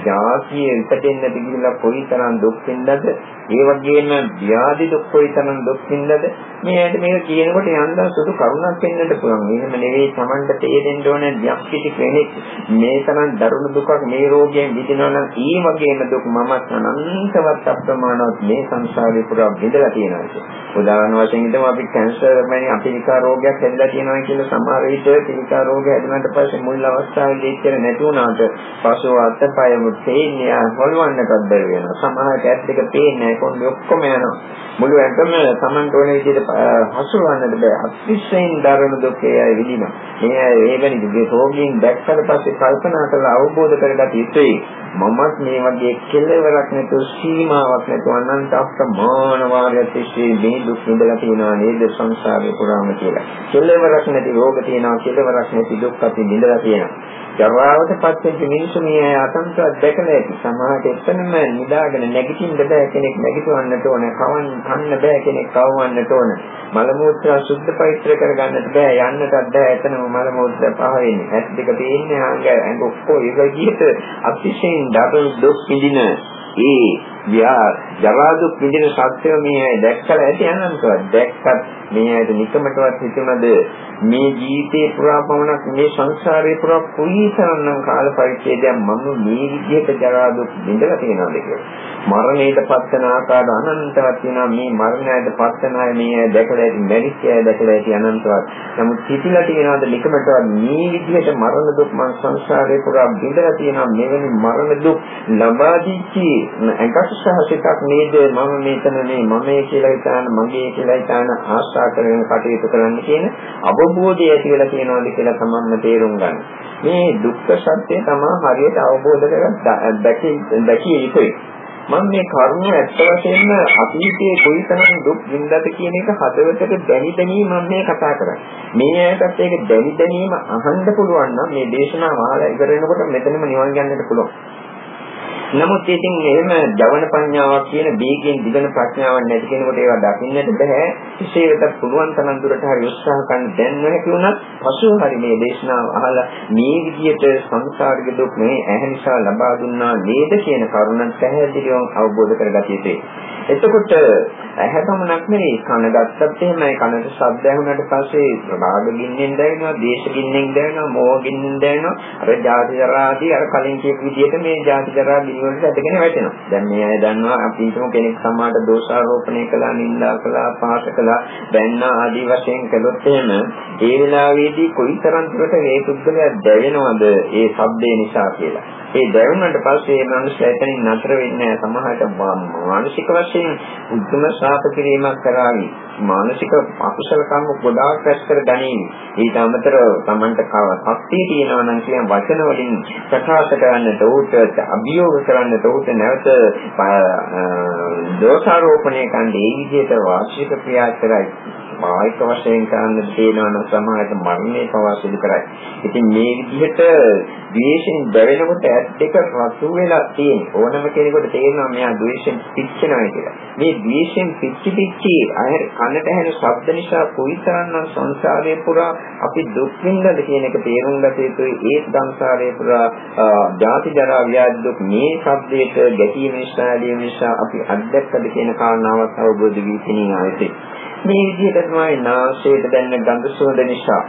ජාතිය ඉපදෙන්නට ගිහිල්ලා කොයිතරම් දුක් විඳද? ඒ වගේම ව්‍යාධි දුක් කොයිතරම් දුක් විඳද මේ ඇයිද මේක කියනකොට යන්දා සුදු කරුණක් වෙන්නට පුළුවන්. එහෙම නෙවෙයි Tamanට තේරෙන්න ඕන යම් කිසි කෙනෙක් මේ තරම් දරුණු දුකක් මේ රෝගයෙන් විඳිනවා නම් ඒ වගේම දුක් මමත් අනන්තවත් අප්‍රමාණවත් මේ සංසාරේ පුරා විඳලා තියෙනවා උදාහරණ වශයෙන් හිතමු අපි කැන්සර් වැනි අපිරිකා රෝගයක් හැදලා තියෙනවා කියලා සමහර විට පිළිකා රෝගය හැදුනට පස්සේ මුල් අවස්ථාවේදී ඉච්චර නැති වුණාට පසුව අත්පය නමුත් පේන්නේ හොල්වන්නටත් බැරි වෙනවා. සමහරට ඇස් දෙක පේන්නේ කොහොමද ඔක්කොම යනවා. මුළු ඇඟම Tamanට ඕන විදිහට හසුරවන්නට බෑ. අතිශයින් දරුණු දුකේ අය විඳිනවා. මේ අය ඒ වෙනි දුකේ රෝගීන් දැක්කට පස්සේ කල්පනා කරලා අවබෝධ කරගත යුතුයි. මමත් මේ වගේ කෙලවරක් නැතුව සීමාවක් නැතුව අනන්ත අප්‍රමාණ වාරයක් තිස්සේ මේ දුක් විඳලා තියෙනවා නේද සංසාරේ පුරාම කියලා. කෙලවරක් නැති රෝග තියෙනවා කෙලවරක් නැති දුක් අපි විඳලා තියෙනවා. ජරාවට පත් වෙච්ච මිනිස්සු මේ අතන්තවත් දැකලා ඇති. සමහරට එතනම නිදාගෙන නැගිටින්න බෑ කෙනෙක් නැගිටවන්නට ඕන. කවන් කන්න බෑ කෙනෙක් කවවන්නට ඕන. මල මූත්‍රා සුද්ධ පවිත්‍ර කරගන්නට බෑ. යන්නටත් බෑ. එතනම මල මූත්‍රා පහ වෙන්නේ. ඇස් දෙක පේන්නේ අංග අංග ඔක්කොම ඒ විදිහට අතිශයින් දරුණු දුක් විඳින ඒ ජරා දුක් විඳින සත්‍යය මේ අය දැක්කලා ඇති අනන්තවත්? දැක්කත් මේ අයට නිකමටවත් හිතුණද මේ ජීවිතේ පුරා පමණක් මේ සංසාරේ පුරා කුලීතරන්නම් කාල පරිච්ඡේදයක් මම මේ විදිහට ජරා දුක් විඳලා තියෙනවද කියලා. මරණයට පත්වන ආකාර අනන්තවත් වෙනවා. මේ මරණයට පත්වන අය මේ දැකලා ඇති? මැරිච්ච අය දැකලා ඇති අනන්තවත්. නමුත් හිතිලා තියෙනවද නිකමටවත් මේ විදිහට මරණ දුක් මං සංසාරේ පුරා විඳලා තියෙනවා. මෙවැනි මරණ දුක් ලබා දීච්චි. එකසහ සිතක් නේද මම මෙතන මේ මමයි කියලා හිතාන මගේ කියලා හිතාන ආශා කරගෙන කටයුතු කරන්න කියන අවබෝධය ඇති වෙලා තියෙනවද කියලා තමන්ම තේරුම් ගන්න. මේ දුක්ඛ සත්‍ය තමයි හරියට අවබෝධ කරගන්න දැකිය යුතුයි. මම මේ කර්ම ඇත්ත වශයෙන්ම අතීතයේ කොයිතරම් දුක් විඳද කියන එක හදවතට දැනි දැනි මම මේ කතා කරන්නේ. මේ ඇයටත් ඒක දැනි දැනීම අහන්න පුළුවන් නම් මේ දේශනාව අහලා ඉවර වෙනකොට මෙතනම නිවන් ගන්නට පුළුවන්. නමුත් ඉතින් එහෙම ජවන ප්‍රඥාවක් කියන බීගෙන් දිගන ප්‍රඥාවක් නැති කෙනෙකුට ඒවා දකින්නට බෑ. කෙසේ වෙතත් පුළුවන් තරම් දුරට හරි උත්සාහ කරන දැන් නැති වුණත් පසුව හරි මේ දේශනාව අහලා මේ විදියට සංසාරික දුක් මේ ඇහැ නිසා ලබා දුන්නා නේද කියන කරුණ පැහැදිලිවම අවබෝධ කරගatiya යුතුයි. එතකොට ඇහැ පමණක් නෙවෙයි කන ගත්තත් එහෙමයි කනට ශබ්ද ඇහුනට පස්සේ රාග ගින්නෙන් දැනෙනවා, දේශ ගින්නෙන් දැනෙනවා, මෝහ ගින්නෙන් දැනෙනවා. අර ජාති ජරා ආදී අර කලින් කියපු විදිහට මේ ජාති ජරා ගිනි වලට ඇදගෙන වැටෙනවා. දැන් මේ අය දන්නවා අපි හිතමු කෙනෙක් සමාජ දෝෂාරෝපණය කළා, නින්දා කළා, පාස කළා, බැන්න ආදී වශයෙන් කළොත් එහෙම ඒ වෙලාවේදී කොයිතරම් දුරට මේ පුද්ගලයා දැවෙනවද ඒ ශබ්දේ නිසා කියලා. ඒ දැවුනට පස්සේ මේ මිනිස්සු එතනින් නතර වෙන්නේ සමහරට මානසික වශයෙන් උද්දම ශාප කිරීමක් කරાવી මානසික අකුසල කර්ම ගොඩාක් රැස් කර ගනීවි ඊට අමතරව Tamanට ශක්තිය තියෙනවා නම් කියන වචන වලින් ප්‍රකාශ කරන්නට උට අභියෝග කරන්නට උට නැවත දෝෂාරෝපණය කන්නේ ඒ විදිහට වාචික ක්‍රියා කරයි කායික වශයෙන් කරන්න තියෙනවා නම් සමාජයට මරණය පවා සිදු කරයි. ඉතින් මේ විදිහට ද්වේෂයෙන් දැවෙනකොට ඇත් දෙක රතු වෙලා තියෙන ඕනම කෙනෙකුට තේරෙනවා මෙයා ද්වේෂයෙන් පිච්චෙනවා කියලා. මේ ද්වේෂයෙන් පිච්චි පිච්චි අය කනට ඇහෙන ශබ්ද නිසා කොයිතරම්නම් සංසාරේ පුරා අපි දුක් විඳද කියන එක තේරුම් ගත යුතුයි. ඒ සංසාරේ පුරා ජාති ජරා ව්‍යාධි දුක් මේ ශබ්දයට ගැටීම නිසා නිසා අපි අත්දැකද කියන කාරණාවත් අවබෝධ වී තිනින් ආයේ මේ විදිහට තමයි නාසයට දැනෙන ගඳ සුවඳ නිසා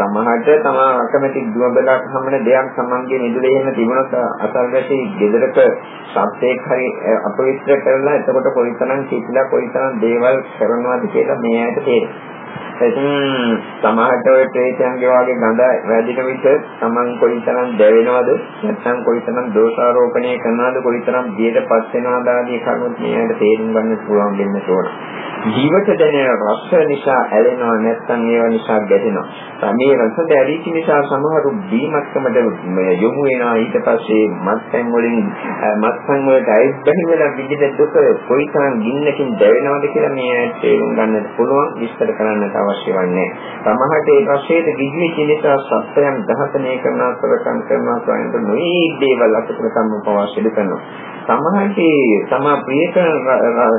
සමහරට තමා අකමැති දුවබලක් හමන දෙයක් සමන්ගේ මිදුලේ එහෙම තිබුණොත් අසල්වැසි ගෙදරක සත්‍යයක් හරි අපවිත්‍ර කරලා එතකොට කොයිතරම් කිසිලා කොයිතරම් දේවල් කරනවද කියලා මේ ඇයිට තේරෙනවා. ඉතින් සමහරට ඔය ප්‍රේතයන්ගේ වගේ ගඳ වැඩින විට තමන් කොයිතරම් දැවෙනවද නැත්නම් කොයිතරම් දෝෂාරෝපණය කරනවද කොයිතරම් බියටපත් වෙනවද ආදී කරුණු මේ ඇයිට තේරුම් ගන්න පුළුවන් වෙන්න ඕන. ජීවිත දැනෙන රස නිසා ඇලෙනවා නැත්නම් ඒව නිසා ගැටෙනවා. මේ රස දැරීච නිසා සමහරු බීමත්කමට යොමු වෙනවා ඊට පස්සේ මත්පැන් වලින් මත්පැන් වලට අයිස් බහිවලා විඳින දුක කොයිතරම් ගින්නකින් දැවෙනවද කියලා මේ තේරුම් ගන්නට පුළුවන් විස්තර කරන්නට අවශ්‍ය වන්නේ. සමහරට ඒ රසයට ගිජ්ජෙච්ච නිසා සත්‍යයන් දහතනය කරනවා කරකම් කරනවා කියන නොයේ දේවල් අතකටම පවා සිදු කරනවා. සමහරට තමා ප්‍රිය කරන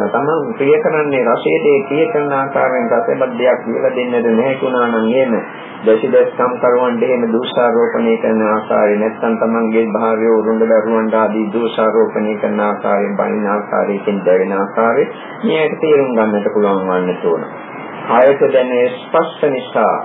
තමන් ප්‍රිය කරන්නේ රසයේ ප්‍රිය කරන ආකාරයෙන් රසබද්ධයක් කියලා දෙන්නද නැහැ කුණා නම් එහෙම දැසිදස් සම්කරවන්ට එහෙම දෝෂාරෝපණය කරන ආකාරය නැත්නම් තමන්ගේ භාර්ය උරුඳ දරුවන්ට ආදී දෝෂාරෝපණය කරන ආකාරයෙන් බණින ආකාරයෙන් දැවෙන ආකාරය මේකට තේරුම් ගන්නට පුළුවන් වන්නට ඕන. ආයත දැනේ ස්පර්ශ නිසා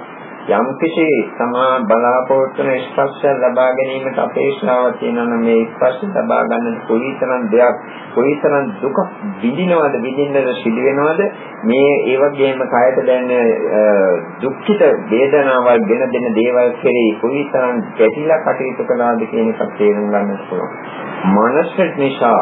යම් කිසි තමා බලාපොරොත්තු වෙන ස්පර්ශය ලබා ගැනීමට අපේක්ෂාවක් තියෙනවා නම් මේ ස්පර්ශ ලබා ගන්නට කොයිතරම් දෙයක් කොයිතරම් දුක විඳිනවද විඳින්නද සිදු වෙනවද? මේ ඒ වගේම කයට දැනෙන දුක්ඛිත වේදනාවල් ගෙන දෙන දේවල් කෙරෙහි කොයිතරම් ගැටිලා කටයුතු කළාද කියන එක තේරුම් ගන්නට පුළුවන්. මනස නිසා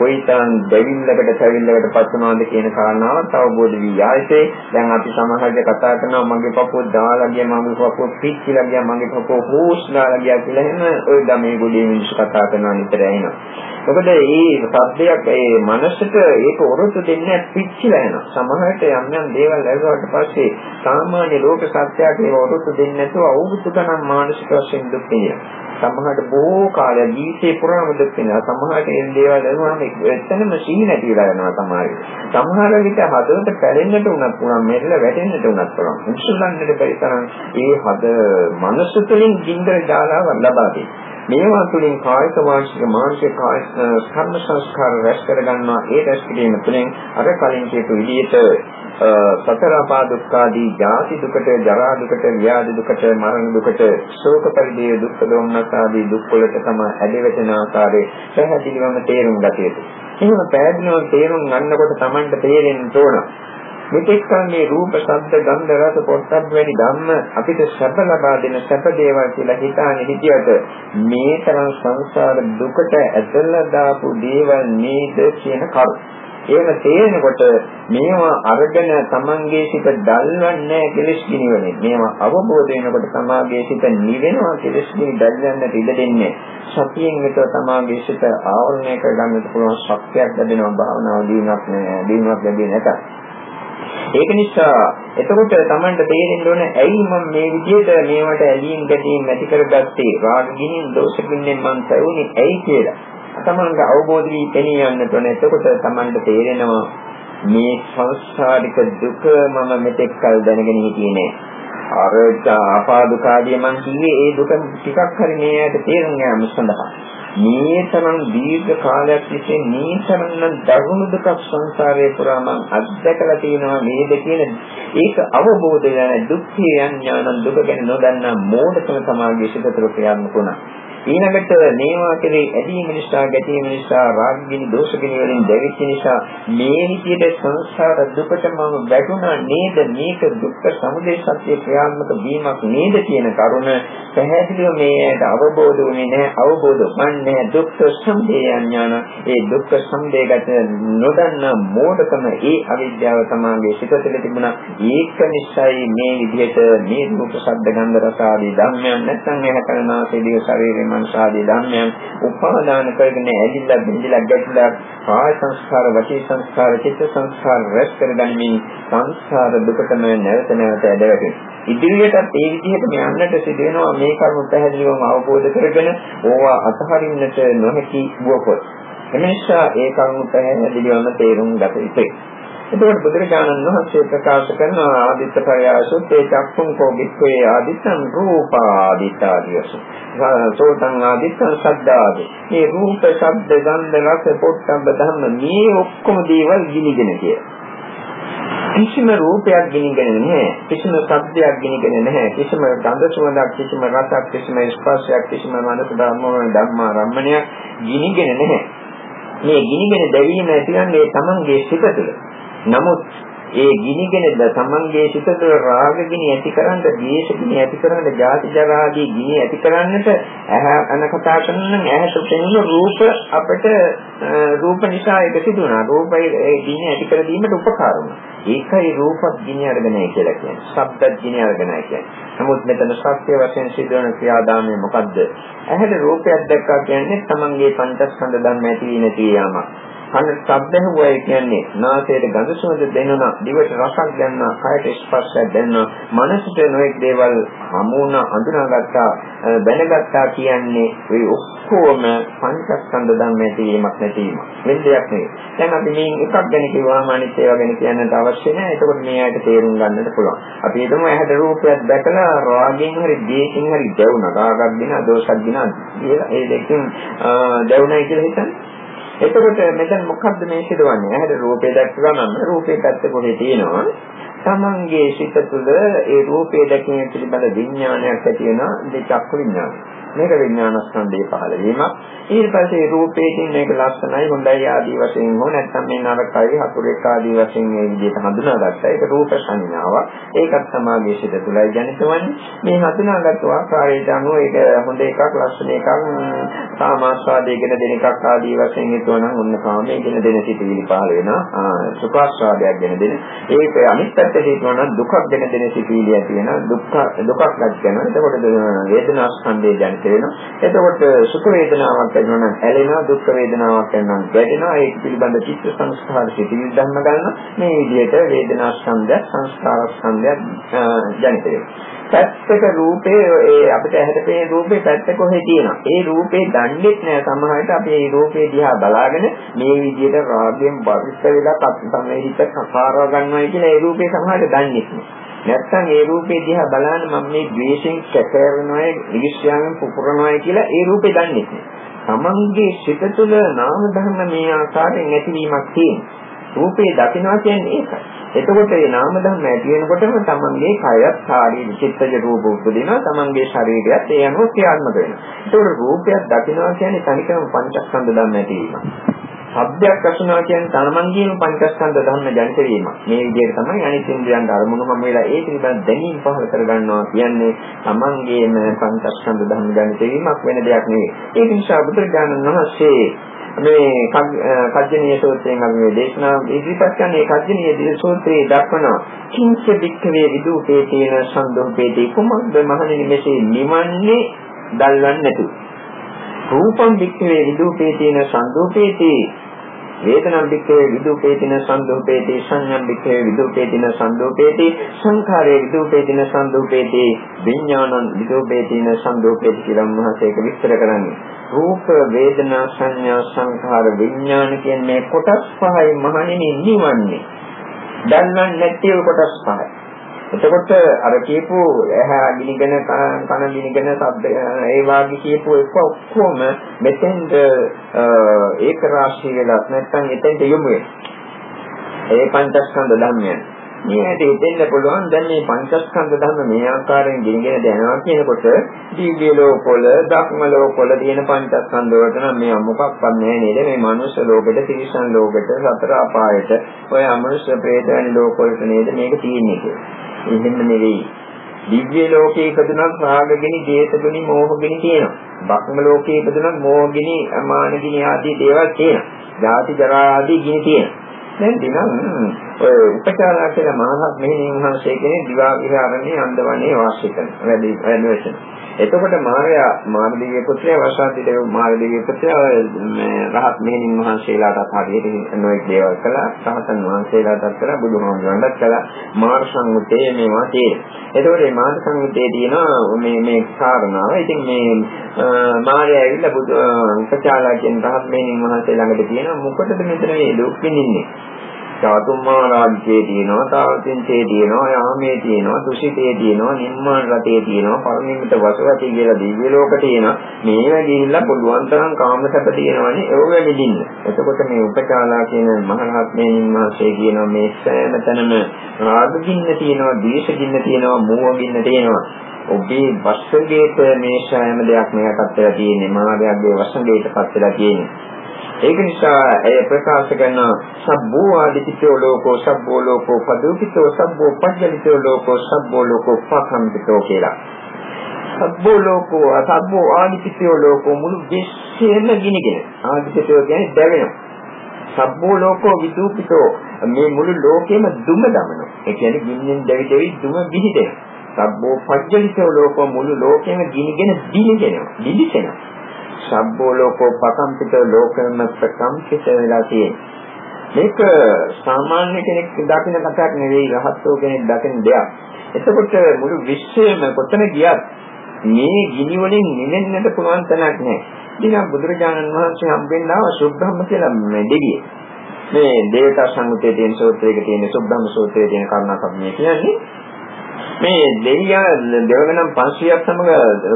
කොයිතරම් දෙවිල්ලකට තැවිල්ලකට පත් වෙනවද කියන කාරණාවත් අවබෝධ වී ආයේ දැන් අපි සමහරවිට කතා කරනවා මගේ පපුව දාලා ගියා මගේ පපුව පිච්චිලා ගියා මගේ පපුව හෝස් දාලා ගියා කියලා එහෙම ওই ගමේ ගොඩේ මිනිස්සු කතා කරනවා නිතර ඇහෙනවා. මොකද මේ සත්‍යයක් ඒ මනසට ඒක ඔරොත්තු දෙන්නේ පිච්චිලා යනවා. සමහරවිට යම් යම් දේවල් ලැබුවාට පස්සේ සාමාන්‍ය ලෝක සත්‍යයක් ඒ ඔරොත්තු දෙන්නේ නැතුව අවුරුදු ගණන් මානසික වශයෙන් දුක් විඳිනවා. සමහරට බොහෝ කාලයක් ජීවිතේ පුරාම දුක් වෙනවා. සමහරට ඒ දේවල් ලැබුවාම එතනම සීනි නැති වෙලා යනවා සමහරවිට. සමහර විට හදවත පැලෙන්නට උනත් පුළුවන්, මෙරළ වැටෙන්නට උනත් පුළුවන්. උත්සුලන්නට බැරි තරම් ඒ හද මනස තුළින් ජීඳර ජාලාව ලබා දෙනවා. මේවා තුළින් කායික වාචික මානසික කායික කර්ම සංස්කාර රැස් කර ගන්නවා ඒ රැස් කිරීම තුළින් අර කලින් කියපු විදිහට සතර අපා දුක්ඛාදී ජාති දුකට ජරා දුකට ව්‍යාධි දුකට මරණ දුකට ශෝක පරිදේ දුක්ඛ දෝමනස් ආදී දුක් වලට තම ඇදෙවෙන ආකාරයේ පැහැදිලිවම තේරුම් ගත යුතුයි. එහෙම පැහැදිලිවම තේරුම් ගන්නකොට Tamanට තේරෙන්න ඕන මෙතෙක් කල මේ රූප, ශබ්ද, ගන්ධ, රස, පොට්ටබ් වැනි ධම්ම අපිට සැප ලබා දෙන සැප දේවල් කියලා හිතානේ හිතියට මේ තරම් සංසාර දුකට ඇදලා දාපු දේවල් නේද කියන කරුණ. එහෙම තේරෙනකොට මේවා අරගෙන තමන්ගේ සිත දැල්වන්නේ කෙලස් ගිනිවනේ. මේවා අවබෝධ වෙනකොට තමාගේ සිත නිවෙනවා කෙලස් ගිනි දැල්වන්නට ඉඩ දෙන්නේ. සතියෙන් විතර තමාගේ සිත ආවරණය කරගන්නට පුළුවන් ශක්තියක් ලැබෙනවා භාවනාව දිනුවක් නෑ. දිනුවක් ලැබෙන්නේ නැත. ඒක නිසා එතකොට Tamanට තේරෙන්න ඕන ඇයි මම මේ විදිහට මේවට ඇලීම් ගැටීම් ඇති කරගත්තේ රාග ගිනින් දෝෂ ගින්නෙන් මම පැවුනේ ඇයි කියලා. Tamanට අවබෝධ වී පෙනී යන්නට ඕන. එතකොට Tamanට තේරෙනවා මේ සංසාරික දුක මම මෙතෙක් කල් දැනගෙන හිටියේ නෑ. අර ආපාදුකාදී මං කිව්වේ ඒ දුක ටිකක් හරි මේකට තේරුම් ගන්න සඳහා. මේ තරම් දීර්ඝ කාලයක් තිස්සේ මේ තරම් දරුණු දුකක් සංසාරේ පුරා මම අත්දැකලා තියෙනවා නේද කියන ඒක අවබෝධ වෙන දුක්ඛය ඥාන දුක ගැන නොදන්නා මෝඩකම සමාගයේ සිට තුළ ක්‍රියාත්මක වුණා. ඊළඟට මේවා කෙරේ ඇදීම නිසා ගැටීම නිසා රාගගිනි දෝෂගිනි වලින් දැවිච්ච නිසා මේ විදිහට සංසාර දුකට මම වැටුණා නේද? මේක දුක්ඛ සමුදය සත්‍ය ක්‍රියාත්මක වීමක් නේද කියන කරුණ පැහැදිලිව මේකට අවබෝධ වුණේ නැහැ අවබෝධ වන්නේ දුක්ඛ සමුදය ඥාන. ඒ දුක්ඛ සමුදයකට නොදන්නා මෝඩකම ඒ අවිද්‍යාව තමාගේ සිත තුළ තිබුණා. ඒක නිසායි මේ විදිහට මේ රූප ශබ්ද ගන්ධ රස ආදී ධර්මයන් නැත්නම් එහ කරනාසේ දිව ශරීරේ මනසාදී ධර්මයන් උපාදාන කරගෙන ඇලිලා බින්දිලා ගැටලා කාය සංස්කාර වචී සංස්කාර චිත්ත සංස්කාර රැස් කරගනිමින් සංස්කාර දුකටම නැවත නැවත ඇදවැටෙනවා. ඉදිරියටත් ඒ විදිහටම යන්නට සිදු වෙනවා මේ කර්ම පැහැදිලිවම අවබෝධ කරගෙන ඕවා අතහරින්නට නොහැකි වුවහොත්. එනිසා ඒ කර්ම පැහැදිලිවම තේරුම් ගත යුතුයි. එතකොට බුදුරජාණන් වහන්සේ ප්‍රකාශ කරන ආදිත්ත පරයාසුත්තේ චක්කුං කෝ වික්ඛේ ආදිත්තං රූපාදිතාදියස. සෝතං ආදිත්තං සද්දාදි. මේ රූප, ශබ්ද, ගන්ධ, රස, පොට්ටබ්බ ධම්ම මේ ඔක්කොම දේවල් ගිනිගෙන කියලා. කිසිම රූපයක් ගිනිගෙන නැහැ කිසිම ශබ්දයක් ගිනිගෙන නැහැ කිසිම ගන්ධ සුවඳක් කිසිම රසක් කිසිම ස්පර්ශයක් කිසිම මනස ධර්ම ධම්මා රම්මණයක් ගිනිගෙන නැහැ මේ ගිනිගෙන දැවීම ඇතිවන්නේ තමන්ගේ සිත තුළ නමුත් ඒ ගිනිගෙන තමන්ගේ සිත තුළ රාග ගිනි ඇතිකරන්න, ද්වේෂ ගිනි ඇතිකරන්න, ජාති ජරා ආදී ගිනි ඇතිකරන්නට ඇහ අන කතා කරන ඇහැට පෙනෙන රූප අපිට රූප නිසා ඒක සිදු වෙනවා. රූපය ඒ ගිනි ඇති කර දීමට උපකාර වෙනවා. ඒකයි රූපත් ගිනි අරගෙනයි කියලා කියන්නේ. ශබ්දත් ගිනි අරගෙනයි කියන්නේ. නමුත් මෙතන සත්‍ය වශයෙන් සිදුවන ක්‍රියාදාමය මොකද්ද? ඇහැට රූපයක් දැක්කා කියන්නේ තමන්ගේ පංචස්කන්ධ ධර්ම ඇති වී නැති යාමක්. කන ශබ්ද හුවයි කියන්නේ නාසයට ගඳ සුවඳ දැනුණා, දිවට රසක් දැනුණා, කයට ස්පර්ශයක් දැනුණා, මනසට නොඑක් දේවල් හමු වුණා, අඳුනාගත්තා, දැනගත්තා කියන්නේ ඒ ඔක්කොම පංචස්කන්ධ ධර්මයේ තීමක් නැතිවීම. වෙන දෙයක් නෙවෙයි. දැන් අපි මේ එකක් ගැන කිව්වම අනිත් ඒවා ගැන කියන්නට අවශ්‍ය නැහැ. එතකොට මේ ආයත තේරුම් ගන්නට පුළුවන්. අපි හිතමු ඇහැට රූපයක් දැකලා රාගයෙන් හරි දේශයෙන් හරි දැවුණා. රාගක් දිනා, දෝෂක් දිනා කියලා ඒ දෙකෙන් දැවුණයි කියලා හිතන්නේ. එතකොට මෙතන මොකද්ද මේ සිදුවන්නේ? ඇහැට රූපේ දැක්ක ගමන් රූපේ පැත්ත කොහේ තියෙනවා? තමන්ගේ සිත තුළ ඒ රූපේ දැකීම පිළිබඳ විඥානයක් ඇති වෙනවා දෙචක්ක විඥානය. මේක විඥානස්කන්ධයේ පහළ වීමක්. ඊට පස්සේ රූපේකින් මේක ලස්සනයි හොඳයි ආදී වශයෙන් හෝ නැත්නම් මේ නරකයි හතුරෙක් ආදී වශයෙන් මේ විදිහට හඳුනාගත්තා. ඒක රූප සංඥාවක්. ඒකත් සමාගයේ සිට තුලයි ජනිත වන්නේ. මේ හඳුනාගත් ආකාරයට අනුව ඒක හොඳ එකක් ලස්සන එකක් සාමාස්වාදයේගෙන දෙන එකක් ආදී වශයෙන් හිතුවනම් ඔන්න කාමයේ කියන දෙන සිටිවිලි පහළ වෙනවා. සුඛාස්වාදයක් ගැන දෙන. ඒක අනිත් පැත්තට හිතුවනම් දුකක් ගැන දෙන සිටිවිලි ඇති වෙනවා. දුක්ඛ දුකක් ලැජ් කරනවා. එතකොට වේදනා ස්කන්ධය ජනිත වෙනවා. එතකොට සුඛ වේදනාවක් වෙනවා නම් ඇලෙනවා දුක් වේදනාවක් වෙනවා නම් ගැටෙනවා ඒක පිළිබඳ චිත්ත සංස්කාර සිටිවිලි ධර්ම ගන්න මේ විදිහට වේදනා ස්කන්ධය සංස්කාර ස්කන්ධය ජනිත වෙනවා පැත්තක රූපේ ඒ අපිට ඇහැට පේන රූපේ පැත්ත කොහෙද තියෙනවා ඒ රූපේ දන්නේත් නෑ සමහරවිට අපි මේ රූපේ දිහා බලාගෙන මේ විදිහට රාගයෙන් බරිස්ස වෙලා සම්මේහිත කකාරව ගන්නවයි කියලා ඒ රූපේ සමහරවිට දන්නේ නෑ නැත්තම් ඒ රූපේ දිහා බලන්න මම මේ ද්වේෂයෙන් කැකරනවා, ඉරිශ්‍යාවෙන් පුපුරනවා කියලා ඒ රූපේ දන්නේ නැහැ. තමන්ගේ සිත තුළ නාම ධර්ම මේ ආකාරයෙන් ඇතිවීමක් තියෙනවා. රූපේ දකිනවා කියන්නේ ඒකයි. එතකොට මේ නාම ධර්ම ඇති වෙනකොටම තමන්ගේ කයත් ශාරීරික චිත්තජ රූප උපදිනවා තමන්ගේ ශරීරයත් ඒ අනුව ක්‍රියාත්මක වෙනවා. ඒතකොට රූපයක් දකිනවා කියන්නේ තනිකරම පංචස්කන්ධ ධර්ම ඇතිවීම. ශබ්දයක් අසුනවා කියන්නේ තමන්ගේම පංචස්කන්ධ ධර්ම ජනිත වීම. මේ විදිහට තමයි අනිත් ඉන්ද්‍රියන්ට අරමුණු හැම වෙලා ඒ පිළිබඳ දැනීම පහළ කරගන්නවා කියන්නේ තමන්ගේම පංචස්කන්ධ ධර්ම ජනිත වීමක් වෙන දෙයක් නෙවෙයි. ඒ නිසා බුදුරජාණන් වහන්සේ මේ කජ්ජනීය සූත්‍රයෙන් අපි මේ දේශනාව ඉදිරිපත් කරන මේ කජ්ජනීය සූත්‍රයේ දක්වනවා. කිංච වික්ඛවේ විදුපේ තේන සම්දෝපේදී කුමක්ද මහණෙනි මෙසේ නිවන්නේ දල්වන්නේ නැතු. රූපම් වික්ඛවේ විදුපේ තේන සම්දෝපේදී වේදනම් වික්ඛවේ විදුපේතින සම්දෝපේති සංඥම් වික්ඛවේ විදුපේතින සම්දෝපේති සංඛාරේ විදුපේතින සම්දෝපේති විඥානං විදුපේතින සම්දෝපේති කියලා මහසේක විස්තර කරන්නේ. රූප වේදනා සංඥා සංඛාර විඥාන කියන මේ කොටස් පහයි මහණෙනි නිවන්නේ. දන්නන්නේ නැති කොටස් පහයි. එතකොට අර කියපු ඇහැ ගිනිගෙන කන ගිනිගෙන ශබ්ද ඒ වාගේ කියපු එක ඔක්කොම මෙතෙන්ද ඒක රාශී වෙලා නැත්නම් එතෙන්ට යොමු ඒ පංචස්කන්ධ ධර්මයන්. මේ ඇට හිතෙන්න පුළුවන් දැන් මේ පංචස්කන්ධ ධර්ම මේ ආකාරයෙන් ගිනිගෙන දැනවා කියනකොට දිව්‍ය ලෝකවල, ධක්ම ලෝකවල තියෙන පංචස්කන්ධ වලට නම් මේ මොකක්වත් නැහැ නේද? මේ මනුෂ්‍ය ලෝකෙට, තිරිසන් ලෝකෙට, සතර අපායට, ඔය අමනුෂ්‍ය ප්‍රේත වැනි ලෝකවලට නේද මේක තියෙන්නේ කියලා. එහෙම නෙවෙයි. දිව්‍ය ලෝකයේ ඉපදුනක් රාගගිනි, දේශගිනි, මෝහගිනි තියෙනවා. භක්ම ලෝකයේ ඉපදුනක් මෝහගිනි, අමානගිනි ආදී දේවල් තියෙනවා. ජාති ජරා ආදී ගිනි තියෙනවා. දැන් දිනම් ඔය උපචාරා කියලා මහත් මෙහෙණින් වහන්සේ කෙනෙක් දිවා විහරණේ අන්දවනේ වාසය කරන වැඩි වැඩවසන. එතකොට මාර්යා මාර්දීය පුත්‍රයා වසාන්තිදේව මාර්දීය පුත්‍රයා මේ රහත් මෙහෙණින් වහන්සේලාටත් හරියට නොයෙක් දේවල් කළා. රහතන් වහන්සේලාටත් කළා බුදුහාමුදුරන්ටත් කළා. මාර්ග සංගතේ මේවා තියෙනවා. එතකොට මේ මාර්ග සංගතේ තියෙනවා මේ මේ කාරණාව. ඉතින් මේ මාර්යා ඇවිල්ලා බුදු උපචාරා කියන රහත් මෙහෙණින් වහන්සේ ළඟට කියනවා මොකටද මෙතන මේ දුක් විඳින්නේ? චාතුම්මා රාජ්‍යයේ තියෙනවා, තාවතින්සේ තියෙනවා, යාමේ තියෙනවා, තුසිතේ තියෙනවා, නිම්මාන රතේ තියෙනවා, පරිණිමිත වසවති කියලා දිව්‍ය ලෝක තියෙනවා. මේවා ගිහිල්ලා පුළුවන් තරම් කාමසප තියෙනවනේ ඒව විඳින්න. එතකොට මේ උපචාලා කියන මහරහත් මෙනින් මහසේ කියනවා මේ සෑම තැනම රාගගින්න තියෙනවා, ද්වේෂගින්න තියෙනවා, මෝහගින්න තියෙනවා. ඔබේ වස්සගේට මේ සෑම දෙයක් මේකටත් වෙලා තියෙන්නේ මායාවේ වස්සගේටපත් වෙලා තියෙන්නේ ඒක නිසා ඇය ප්‍රකාශ කරන සබ්බෝ ආදිතිතෝ ලෝකෝ සබ්බෝ ලෝකෝ පදුකිතෝ සබ්බෝ පජ්ජලිතෝ ලෝකෝ සබ්බෝ ලෝකෝ පකම්පිතෝ කියලා. සබ්බෝ ලෝකෝ සබ්බෝ ආදිතිතෝ ලෝකෝ මුළු විශ්වයම ගිනිගෙන ආදිතිතෝ කියන්නේ දැවෙනවා. සබ්බෝ ලෝකෝ විදූපිතෝ මේ මුළු ලෝකෙම දුම දමනවා. ඒ කියන්නේ ගින්නෙන් දැවි දැවි දුම විහිදෙනවා. සබ්බෝ පජ්ජලිතෝ ලෝකෝ මුළු ලෝකෙම ගිනිගෙන දිලිගෙනවා. දිලිසෙනවා. සබ්බෝ ලෝකෝ පකම්පිත ලෝකෙම ප්‍රකම්පිත වෙලා තියෙන්නේ. මේක සාමාන්‍ය කෙනෙක් දකින කතාවක් නෙවෙයි රහත්ෝ කෙනෙක් දකින දෙයක්. එතකොට මුළු විශ්වයම කොතන ගියත් මේ ගිනි වලින් නිවෙන්නට පුළුවන් තැනක් නැහැ. ඉතින් බුදුරජාණන් වහන්සේ හම්බෙන්න ආව සුබ්‍රහ්ම කියලා මේ දෙවිය. මේ දේවතා සංගතයේ තියෙන සූත්‍රයක තියෙන සුබ්‍රහ්ම සූත්‍රයේ තියෙන කරුණක් අපි මේ කියන්නේ මේ දෙවියා දෙවගණන් 500ක් සමග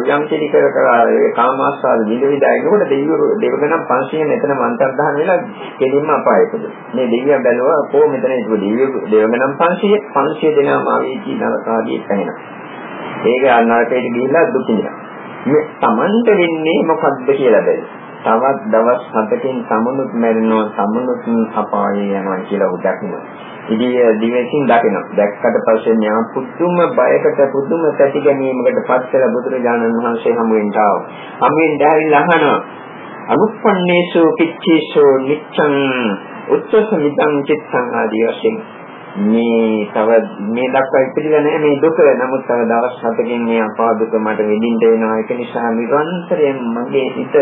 යම් කිලි කර කර ඒ කාමාස්වාද විඳ ඉන්නකොට දෙවියෝ දෙවගණන් 500 මෙතන මන්තරදාන වෙලා කෙලින්ම අපායකද? මේ දෙවියා බැලුවා කොහොම මෙතන ඉතුරු දෙවියෝ දෙවගණන් 500 500 දෙනාම ආවේ කියන නරකාදී පැහැෙනවා. ඒක අනාගතයට ගිහිල්ලා දුක් විඳිනවා. මේ Tamanට වෙන්නේ මොකද්ද කියලා බැලුවා. තවත් දවස් 7කින් සමුනුත් මැරෙනවා සමුනුත් අපායේ යනවා කියලා උ දකිනවා ඉදිය දිවෙකින් දකිනවා. දැක්කට පස්සේ න්යා පුදුම බයකට පුදුම තැති ගැනීමකට පත් කළ බුදුරජාණන් වහන්සේ හමු වෙන්න ආවා. හමු වෙන්න ඇවිල්ලා අහනවා. අනුප්පන්නේසු කිච්චේසු නිච්ඡං උත්තස මිදං චිත්තං ආදී වශයෙන් මේ තව මේ දක්වා ඉතිරිලා නැහැ මේ දුක. නමුත් තව දවස් 7කින් මේ අපා දුක මට විඳින්න වෙනවා. ඒක නිසා නිරන්තරයෙන් මගේ හිත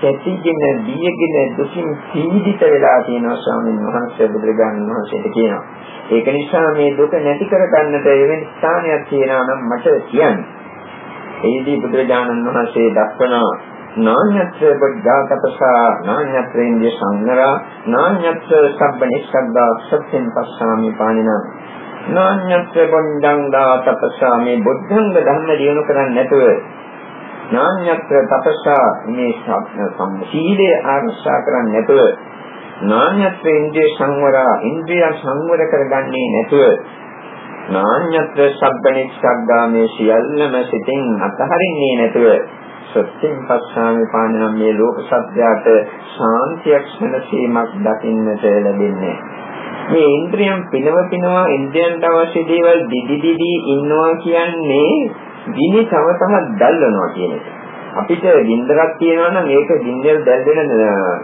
සැටිගෙන, දීගෙන දුකින් පීඩිත වෙලා තියෙනවා ස්වාමීන් වහන්සේ බුදුරජාණන් වහන්සේට කියනවා. ඒක නිසා මේ දුක නැති කර ගන්නට එවැනි ස්ථානයක් තියෙනවා නම් මට කියන්න. එහිදී බුදුරජාණන් වහන්සේ දක්වනවා නාඤ්‍යත්‍ර බද්ධාතපසා නාඤ්‍යත්‍ර ඉන්දිය සංගරා නාඤ්‍යත්‍ර සබ්බ නිස්සග්ගා සත්‍යෙන් පස්සාමි පාණිනා. නාඤ්ඤත්‍ර බොණ්ඩං දා තපසා මේ බුද්ධංග ධර්ම දිනු කරන්නේ නැතුව නාඤ්ඤත්‍ර තපසා මේ සම්සීලේ ආරක්ෂා කරන්නේ නැතුව නාඤ්ඤත්‍ර ඉන්ද්‍රිය සංවර ඉන්ද්‍රිය සංවර කරගන්නේ නැතුව නාඤ්ඤත්‍ර සබ්බනිස්සග්ගා මේ සියල්ලම සිතින් අතහරින්නේ නැතුව සත්‍යං පස්සාමි පාණනම් මේ ලෝක සත්‍යයට ශාන්තියක් සැලසීමක් දකින්නට ලැබෙන්නේ මේ ඉන්ද්‍රියන් පිනව පිනවා ඉන්ද්‍රියන්ට අවශ්‍ය දේවල් දිදි දිදි ඉන්නවා කියන්නේ දිනි තව තවත් දැල්වනවා කියන එක. අපිට ගින්දරක් තියෙනවා නම් ඒක ගින්දර දැල්වෙන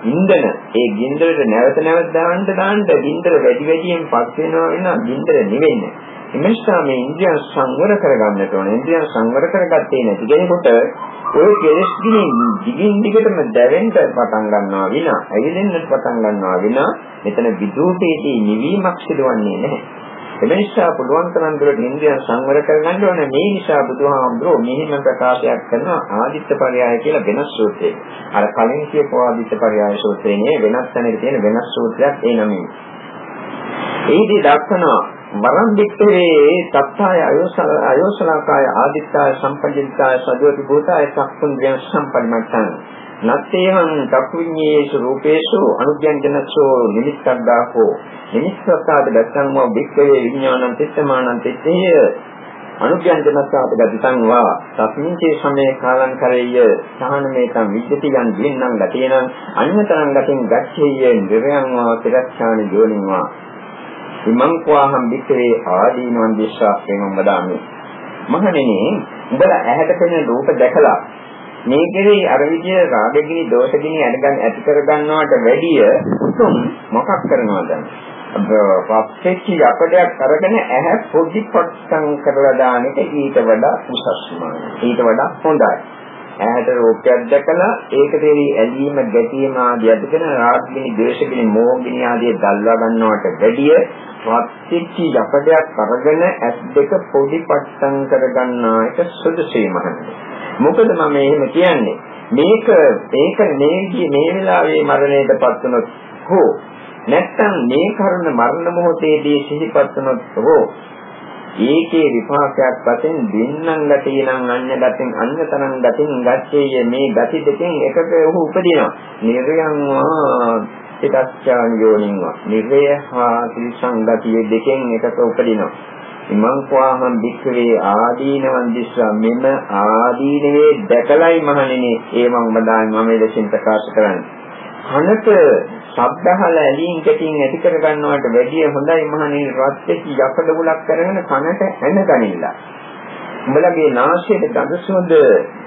ඉන්ධන ඒ ගින්දරට නැවත නැවත දාන්න දාන්න ගින්දර වැඩි වැඩියෙන් පස් වෙනවා වෙන ගින්දර නෙවෙන්නේ. එමෙන්සා මේ ඉන්ද්‍රියන් සංවර කරගන්නට ඕනේ. ඉන්ද්‍රියන් සංවර කරගත්තේ නැති කෙනෙකුට ඔය කෙලෙස් ගිනින් දිගින් දිගටම දැවෙන්න පටන් ගන්නවා විනා, ඇවිලෙන්නට පටන් ගන්නවා විනා මෙතන විදූපේදී නිවීමක් සිදුවන්නේ නැහැ. එනිසා පුළුවන් තරම් දුරට ඉන්ද්‍රියන් සංවර කරගන්න ඕනේ. මේ නිසා බුදුහාමුදුරුවෝ මෙහිම ප්‍රකාශයක් කරන ආදිත්ත පරයය කියලා වෙනස් සූත්‍රයක්. අර කලින් කියපු ආදිත්ත පරයය සූත්‍රයේ වෙනස් තැනක තියෙන වෙනස් සූත්‍රයක් ඒ නමින්. ඒදී දක්වනවා වරම් දික්කේ තත්තාය අයෝසල අයෝසලකාය ආදිත්තාය සම්පජිතාය සදෝති භූතාය චක්කුන්ද්‍රයන් සම්පරිමත්තං නත්තේහං චක්කුඤ්ඤේසු රූපේසු අනුඥානජනසෝ නිමිත්තග්ගාහෝ. නිමිත්තකාද දස්සං බික්කේ විඥානං තිස්සමානං තිත්තේය. අනුඥානජනසාත ගතිසං වා තස්මින්චේ සමේ කාලං කරෙය්‍ය සහනමේතං විද්‍යති යන් දින්නම් ගතේනං අඤ්ඤතරං ගතින් ගච්ඡේය. නිරයං වා තිරච්ඡානි යෝනිං වා ඉමං කවාහම් වික්‍රේ ආදීනවන් දිස්සාස්යෙන් වදාමි. මහණෙනි, උඹලා ඇහැට පෙනෙන රූප දැකලා මේ කෙරෙහි අර විදිය රාගගිනි දෝෂගිනි අනගන් ඇති කර ගන්නවට වැඩිය උතුම් මොකක් කරනවද? පස්සෙච්චි යකඩයක් අරගෙන ඇහැ පොඩි පොට්ටම් කරලා දාන එක ඊට වඩා උසස්මයි. ඊට වඩා හොඳයි. ඇහැට රූපයක් දැකලා ඒක දෙවි ඇලීම ගැටීම ආදී අධිකන රාගිනී ද්වේෂගිනී මෝහගිනී ආදී දල්වා ගන්නවට වැඩිය වත්තිච්චි යකඩයක් අරගෙන ඇස් දෙක පොඩි පට්ටම් කරගන්නා එක සුදුසුයි මහන්නේ. මොකද මම එහෙම කියන්නේ මේක ඒක මේ මේ වෙලාවේ මරණයටපත් වුණොත් හෝ නැත්තම් මේ කරුණ මරණ මොහොතේදී සිහිපත් වුණොත් හෝ ඒකේ විපාකයක් වශයෙන් දෙන්නම් ගතියනම් අඤ්ඤ ගතින් අඤ්ඤතරං ගතින් ගච්ඡේය මේ ගති දෙකෙන් එකක ඔහු උපදිනවා. නිර්යං වා පිටච්ඡාන් යෝනින්වා නිර්ය හා ත්‍රිසංගතිය දෙකෙන් එකක උපදිනවා. ඉමං කවාහම් වික්‍රේ ආදීනවන් දිස්සා මෙම ආදීනවේ දැකලයි මහණෙනි. ඒ මම බදායි මම ලෙසින් ප්‍රකාශ කරන්නේ. කනට ශබ්දහල ඇලීම් කැටින් ඇති කර ගන්නවට වැඩිය හොඳයි මහණෙනි රත් වෙච්ච යකඩ ගුලක් කරගෙන කනට ඇන ගනින්න. උඹලගේ නාසයේ ගඳ සුවඳ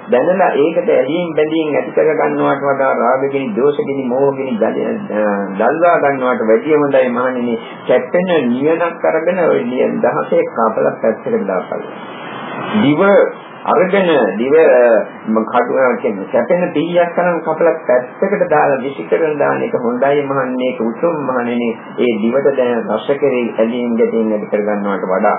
දැනලා ඒකට ඇලීම් බැඳීම් ඇති කර ගන්නවට වඩා රාගගිනි, දෝෂගිනි, මෝහගිනි දල්වා ගන්නවට වැඩිය හොඳයි මහණෙනි. කැපෙන නියනක් අරගෙන ඔය 16 කපලක් පැත්තකට දාපළ. දිව අරගෙන දිව කඩු කියන්නේ සැපෙන පීයක් කරන් කපලා පැත්තකට දාලා විසිකරන දාන එක හොඳයි මහන්නේ ඒක උතුම් මහණෙනි ඒ දිවට දැන රස කෙරෙහි ඇලීම් ගැටීම් ඇති කර ගන්නවට වඩා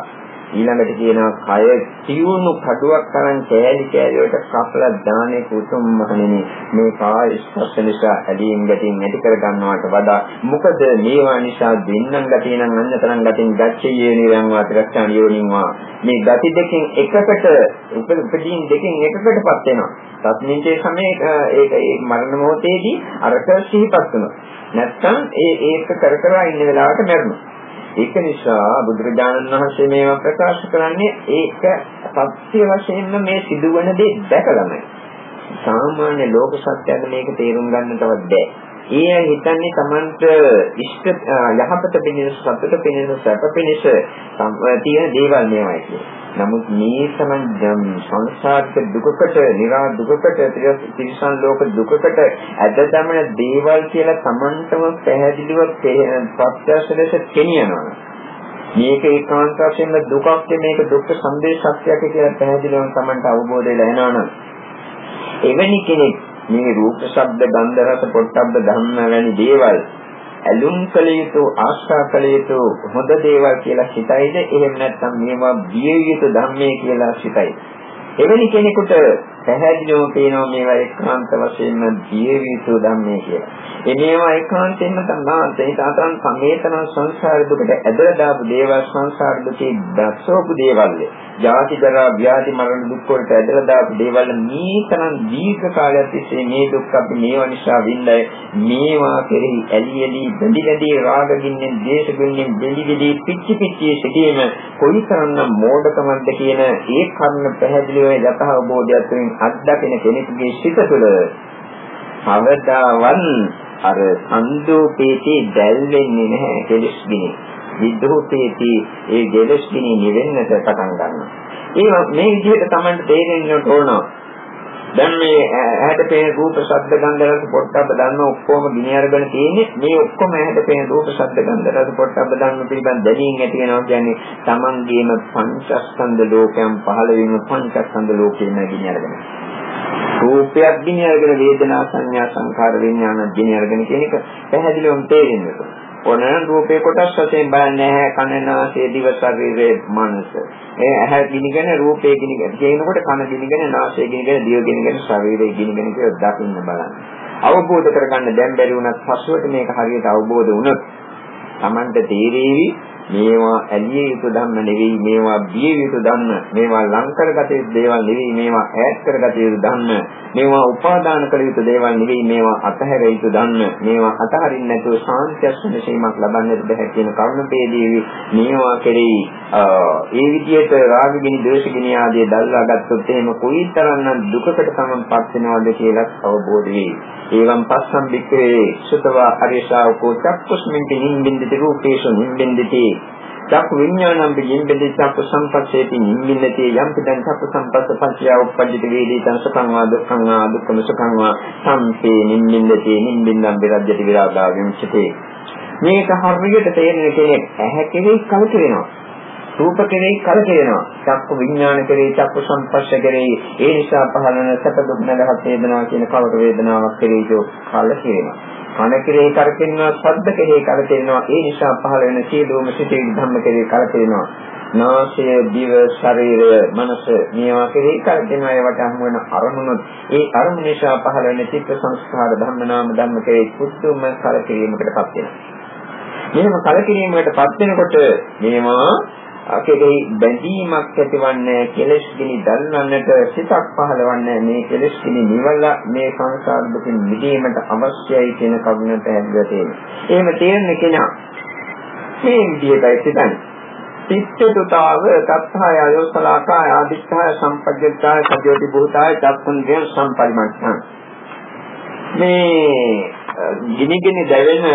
ඊළඟට කියනවා කය සියුණු කඩුවක් කරන් කෑලි කෑලි වලට කපලා දානේ කුතුම් මහණෙනි මේ කාය ස්පර්ශ නිසා ඇලීම් ගැටීම් ඇති කර ගන්නවට වඩා මොකද මේවා නිසා දෙන්නම් ගැටේ නම් අන්නතරම් ගැටින් ගැච්චියේ නිරං වාතරක්ෂණ යෝනින්වා මේ ගති දෙකෙන් එකකට උපදීන් දෙකෙන් එකකටපත් වෙනවා. තත්මින්චේ සමේ ඒක ඒ මරණ මොහොතේදී අරක සිහිපත් වෙනවා. නැත්තම් ඒ ඒක කර කර ඉන්න වෙලාවට මැරෙනවා ඒක නිසා බුදුරජාණන් වහන්සේ මේවා ප්‍රකාශ කරන්නේ ඒක සත්‍ය වශයෙන්ම මේ සිදුවන දේ දැකලාමයි. සාමාන්‍ය ලෝක සත්‍යයෙන් මේක තේරුම් ගන්න තවත් බැහැ. ඒ හිතන්නේ Tamanට ඉෂ්ට යහපත පිණිස සතුට පිණිස සැප පිණිස තියෙන දේවල් මේවයි කියන්නේ. නමුත් මේ සමන් සංසාරික දුකකට, නිරා දුකකට, තිරිසන් ලෝක දුකකට ඇද දමන දේවල් කියලා Tamanටම පැහැදිලිව ප්‍රත්‍යක්ෂ ලෙස පෙනියනවා. මේක ඒකාන්ත වශයෙන්ම දුකක් මේක දුක්ඛ සම්දේශක්තියක් කියලා පැහැදිලිවම Tamanට අවබෝධ වෙලා එනවනම් එවැනි කෙනෙක් මේ රූප, ශබ්ද, ගන්ධ, රස, පොට්ටබ්බ ධම්ම වැනි දේවල් ඇලුම් කළ යුතු ආශා කළ යුතු හොඳ දේවල් කියලා හිතයිද? එහෙම නැත්නම් මේවා බිය යුතු ධර්මයේ කියලා හිතයිද? එවැනි කෙනෙකුට පැහැදිලිවම පේනවා මේවා එකාන්ත වශයෙන්ම දිය යුතු ධර්මයේ කියලා. ඒ මේවා එකාන්තයෙන්ම තමයි තාතන් සමේතන සංසාර දුකට ඇදලා දාපු දේවල් සංසාර දුකේ දැක්සෝපු දේවල්. ජාති ජරා ව්‍යාධි මරණ දුක් වලට ඇදලා දාපු දේවල් මේ තරම් දීර්ඝ කාලයක් තිස්සේ මේ දුක් අපි මේවා නිසා විඳයි මේවා කෙරෙහි ඇලි ඇලි බැඳි බැඳි රාග ගින්නෙන් දේශ ගින්නෙන් බැඳි බැඳි පිච්චි පිච්චි සිටීම කොයිතරම්නම් මෝඩකමක්ද කියන ඒ කර්ම පැහැදිලිව යථ අවබෝධයක් තුළින් අත්දකින කෙනෙකුගේ සිත තුළ කවදාවත් අර සන්දෝපේතේ දැල් වෙන්නේ නැහැ කෙලස් ගිනි. විද්ධෝපේතේ ඒ කෙලස් ගිනි නිවෙන්නට පටන් ගන්නවා. ඒ මේ විදිහට Tamanට තේරෙන්නට ඕන. දැන් මේ ඇහැට පේන රූප, ශබ්ද, ගන්ධ, රස, පොට්ටබ්බ ධර්ම ඔක්කොම ගිනි අරගෙන තියෙන්නේ මේ ඔක්කොම ඇහැට පේන රූප, ශබ්ද, ගන්ධ, රස, පොට්ටබ්බ ධර්ම පිළිබඳ දැනීම ඇති වෙනවා කියන්නේ Tamanගේම පංචස්කන්ධ ලෝකයන් පහළ වීම පංචස්කන්ධ ලෝකයෙන් ගිනි අරගෙන. රූපයක් ගිනි අරගෙන වේදනා සංඥා සංකාර විඥාන ගිනි අරගෙන කියන එක පැහැදිලිවම තේරෙන්නේ. ඕනනම් රූපේ කොටස් වශයෙන් බලන්නේ නැහැ කන නාසය දිව ශරීරයේ මනස. ඒ ඇහැ ගිනිගෙන රූපේ ගිනිගෙන කියනකොට කන ගිනිගෙන නාසය ගිනිගෙන දිව ගිනිගෙන ශරීරය ගිනිගෙන කියලා දකින්න බලන්න. අවබෝධ කරගන්න දැන් බැරි වුණත් පසුවට මේක හරියට අවබෝධ වුණොත් Tamanta තේරෙවි මේවා ඇලිය යුතු ධර්ම නෙවෙයි මේවා බිය යුතු ධර්ම මේවා ලං කරගත යුතු දේවල් නෙවෙයි මේවා ඈත් කරගත යුතු ධර්ම මේවා උපාදාන කළ යුතු දේවල් නෙවෙයි මේවා අතහැර යුතු ධර්ම මේවා අතහරින්න නැතුව සාන්තියක් වෙනසීමක් ලබන්නට බැහැ කියන කරුණපේදී මේවා කෙරෙහි ඒ විදිහට රාගගිනි ද්වේෂගිනි ආදී දල්වා ගත්තොත් එහෙම කොයිතරම්නම් දුකකට තමන්පත් වෙනවද කියලා අවබෝධ වෙයි. ඒවම් පස්සම් වික්‍රේ සුතවා අරියශාවකෝ චක්කුස්මින් නිම්බින්දිති රූපේසු නිම්බින්දිති චක්කු විඥානම් බිම්බෙදි චක්කු සම්පස්සේති නිම්මින්නති යම් පිටං චක්කු සම්පස්ස පච්චය උප්පජ්ජති වේදිතං සුඛං වා දුක්ඛං වා දුක්ඛම සුඛං වා සම්පේ නිම්මින්නති නිම්බින්නම් විරජ්‍යති විරාගා විමුච්ඡති මේක හරියට තේරෙන කෙනෙක් ඇහැ කෙරෙහි කලකිරෙනවා රූප කෙරෙහි කලකිරෙනවා චක්කු විඥාන කෙරෙහි චක්කු සම්පස්ස කෙරෙහි. ඒ නිසා පහළන සැප දුක් නැදහත් වේදනාව කියන කවර වේදනාවක් කෙරෙහි කලකිරෙනවා කන කෙරෙහි කරකිනවා ශබ්ද කෙරෙහි කරකිනවා ඒ නිසා පහළ වෙන සියලුම සිතේ ධම්ම කෙරෙහි කරකිනවා නාසය දිව ශරීරය මනස මේවා කෙරෙහි කරකිනවා ඒවට අහු වෙන අරමුණු. ඒ අරමුණ නිසා පහළ වෙන චිත්ත සංස්කාර ධම්ම නාම ධම්ම කෙරෙහි කුතුම කරකිරීමකටපත් වෙනවා. මෙහෙම කලකිරීමකටපත් වෙනකොට මේවා කෙරෙහි බැඳීමක් ඇතිවන්නේ කෙලෙස් ගිනි දල්වන්නට සිතක් පහළවන්නේ මේ කෙලෙස් ගිනි නිවලා මේ සංසාර දුකින් මිදීමට අවශ්‍යයි කියන කරුණ පැහැදිලිව තියෙනවා. එහෙම තේරෙන කෙනා මේ විදිහටයි සිතන්නේ. චිත්තතුතාව තත්හාය අයෝසලාකාය ආදිත්‍යය සම්පජ්ජතාය සජෝති භූතාය චක්කුන්ද්‍රය සම්පරිමත්තං මේ ගිනිගෙන දැවෙන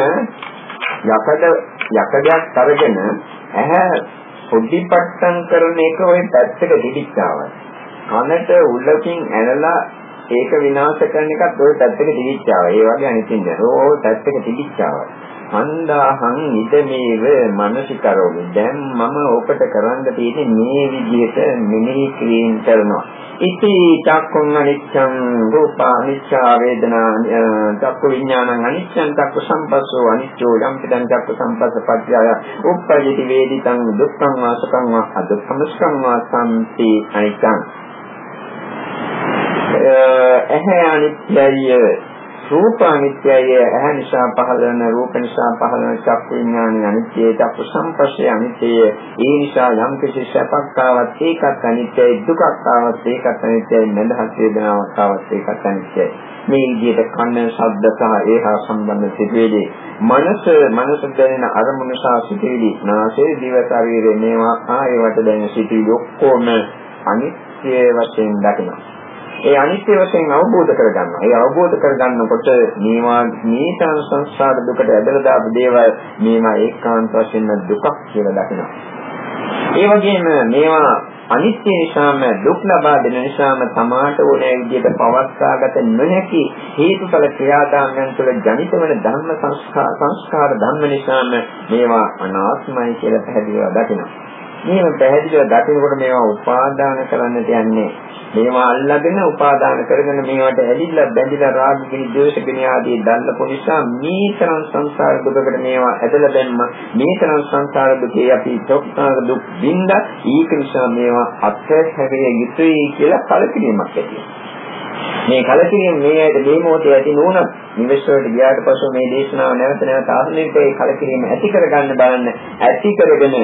යකඩ යකඩයක් අරගෙන ඇහැ පොඩිපට්ටම් කරන එක ওই පැත්තක දිවිච්චාවයි. කනට උල්ලකින් ඇනලා ඒක විනාශ කරන එකත් ওই පැත්තක දිවිච්චාවයි. ඒ වගේ අනිතින් නෑ. ඕ පැත්තක දිවිච්චාවයි. හන්දාහං ඉදමේව මනසිකරෝමි. දැන් මම ඔකට කරන්න තියෙන්නේ මේ විදිහට මෙනෙහි කිරීම කරනවා. ඉති චක්කුං අනිච්ඡං රූපා අනිච්චා වේදනා චක්කු විඥානං අනිච්ඡං චක්කු සම්පස්සෝ අනිච්චෝ යම් පිටං චක්කු සම්පස්ස පත්‍යය උප්පජිති වේදිතං දුක්ඛං වා සුඛං වා අදුක්ඛම සුඛං වා සම්පි අනිච්ඡං එහේ අනිත්‍යය රූප අනිත්‍යය ඇහැ නිසා පහළ වෙන රූප නිසා පහළ වෙන චක්කු විඥානය අනිත්‍යයි චක්කු සංපස්සේ අනිත්‍යයි. ඒ නිසා යම් කිසි සැපක් ආවත් ඒකත් අනිත්‍යයි දුකක් ආවත් ඒකත් අනිත්‍යයි නැදහස් වේදනාවක් ආවත් ඒකත් අනිත්‍යයි. මේ විදිහට කන්න ශබ්ද සහ ඒහා සම්බන්ධ සිදුවේදී මනස මනස දැනෙන අරමුණු සහ සිදුවේදී නාසය දිව ශරීරය මේවා ආයවට දැනෙන සිදුවේදී ඔක්කොම අනිත්‍ය වශයෙන් දකිනවා. ඒ අනිත්‍ය වශයෙන් අවබෝධ කරගන්නවා. ඒ අවබෝධ කරගන්නකොට මේවා මේතන සංසාර දුකට ඇදලා දාපු දේවල් මේවා ඒකාන්ත වශයෙන් දුකක් කියලා දකිනවා. ඒ වගේම මේවා අනිත්‍ය නිසාම දුක් ලබා දෙන නිසාම තමාට ඕනෑ විදිහට පවත්වාගත නොහැකි හේතුඵල ක්‍රියාදාමයන් තුළ ජනිත වන ධර්ම සංස්කාර සංස්කාර ධර්ම නිසාම මේවා අනාත්මයි කියලා පැහැදිලිව දකිනවා. මේව පැහැදිලිව දකිනකොට මේවා උපාදාන කරන්නට යන්නේ. මේවා අල්ලාගෙන උපාදාන කරගෙන මේවට ඇලිලා බැඳිලා රාගිනී ද්වේෂිනී ආදී දල්ලපු නිසා මේ තරම් සංසාර දුකකට මේවා ඇදලා දැම්ම. මේ තරම් සංසාර දුකේ අපි චොක්කාර දුක් විඳ ඊක නිසා මේවා අත්හැරිය යුතුයි කියලා කලකිරීමක් ඇති මේ කලකිරීම මේ ඇයිද? මේ මොහොතේ ඇති නුනත් නිවෙස්වලට ගියාට පස්සේ මේ දේශනාව නැවත නැවත ආධුනික ඒ කලකිරීම ඇති කරගන්න බලන්න. ඇති කරගෙන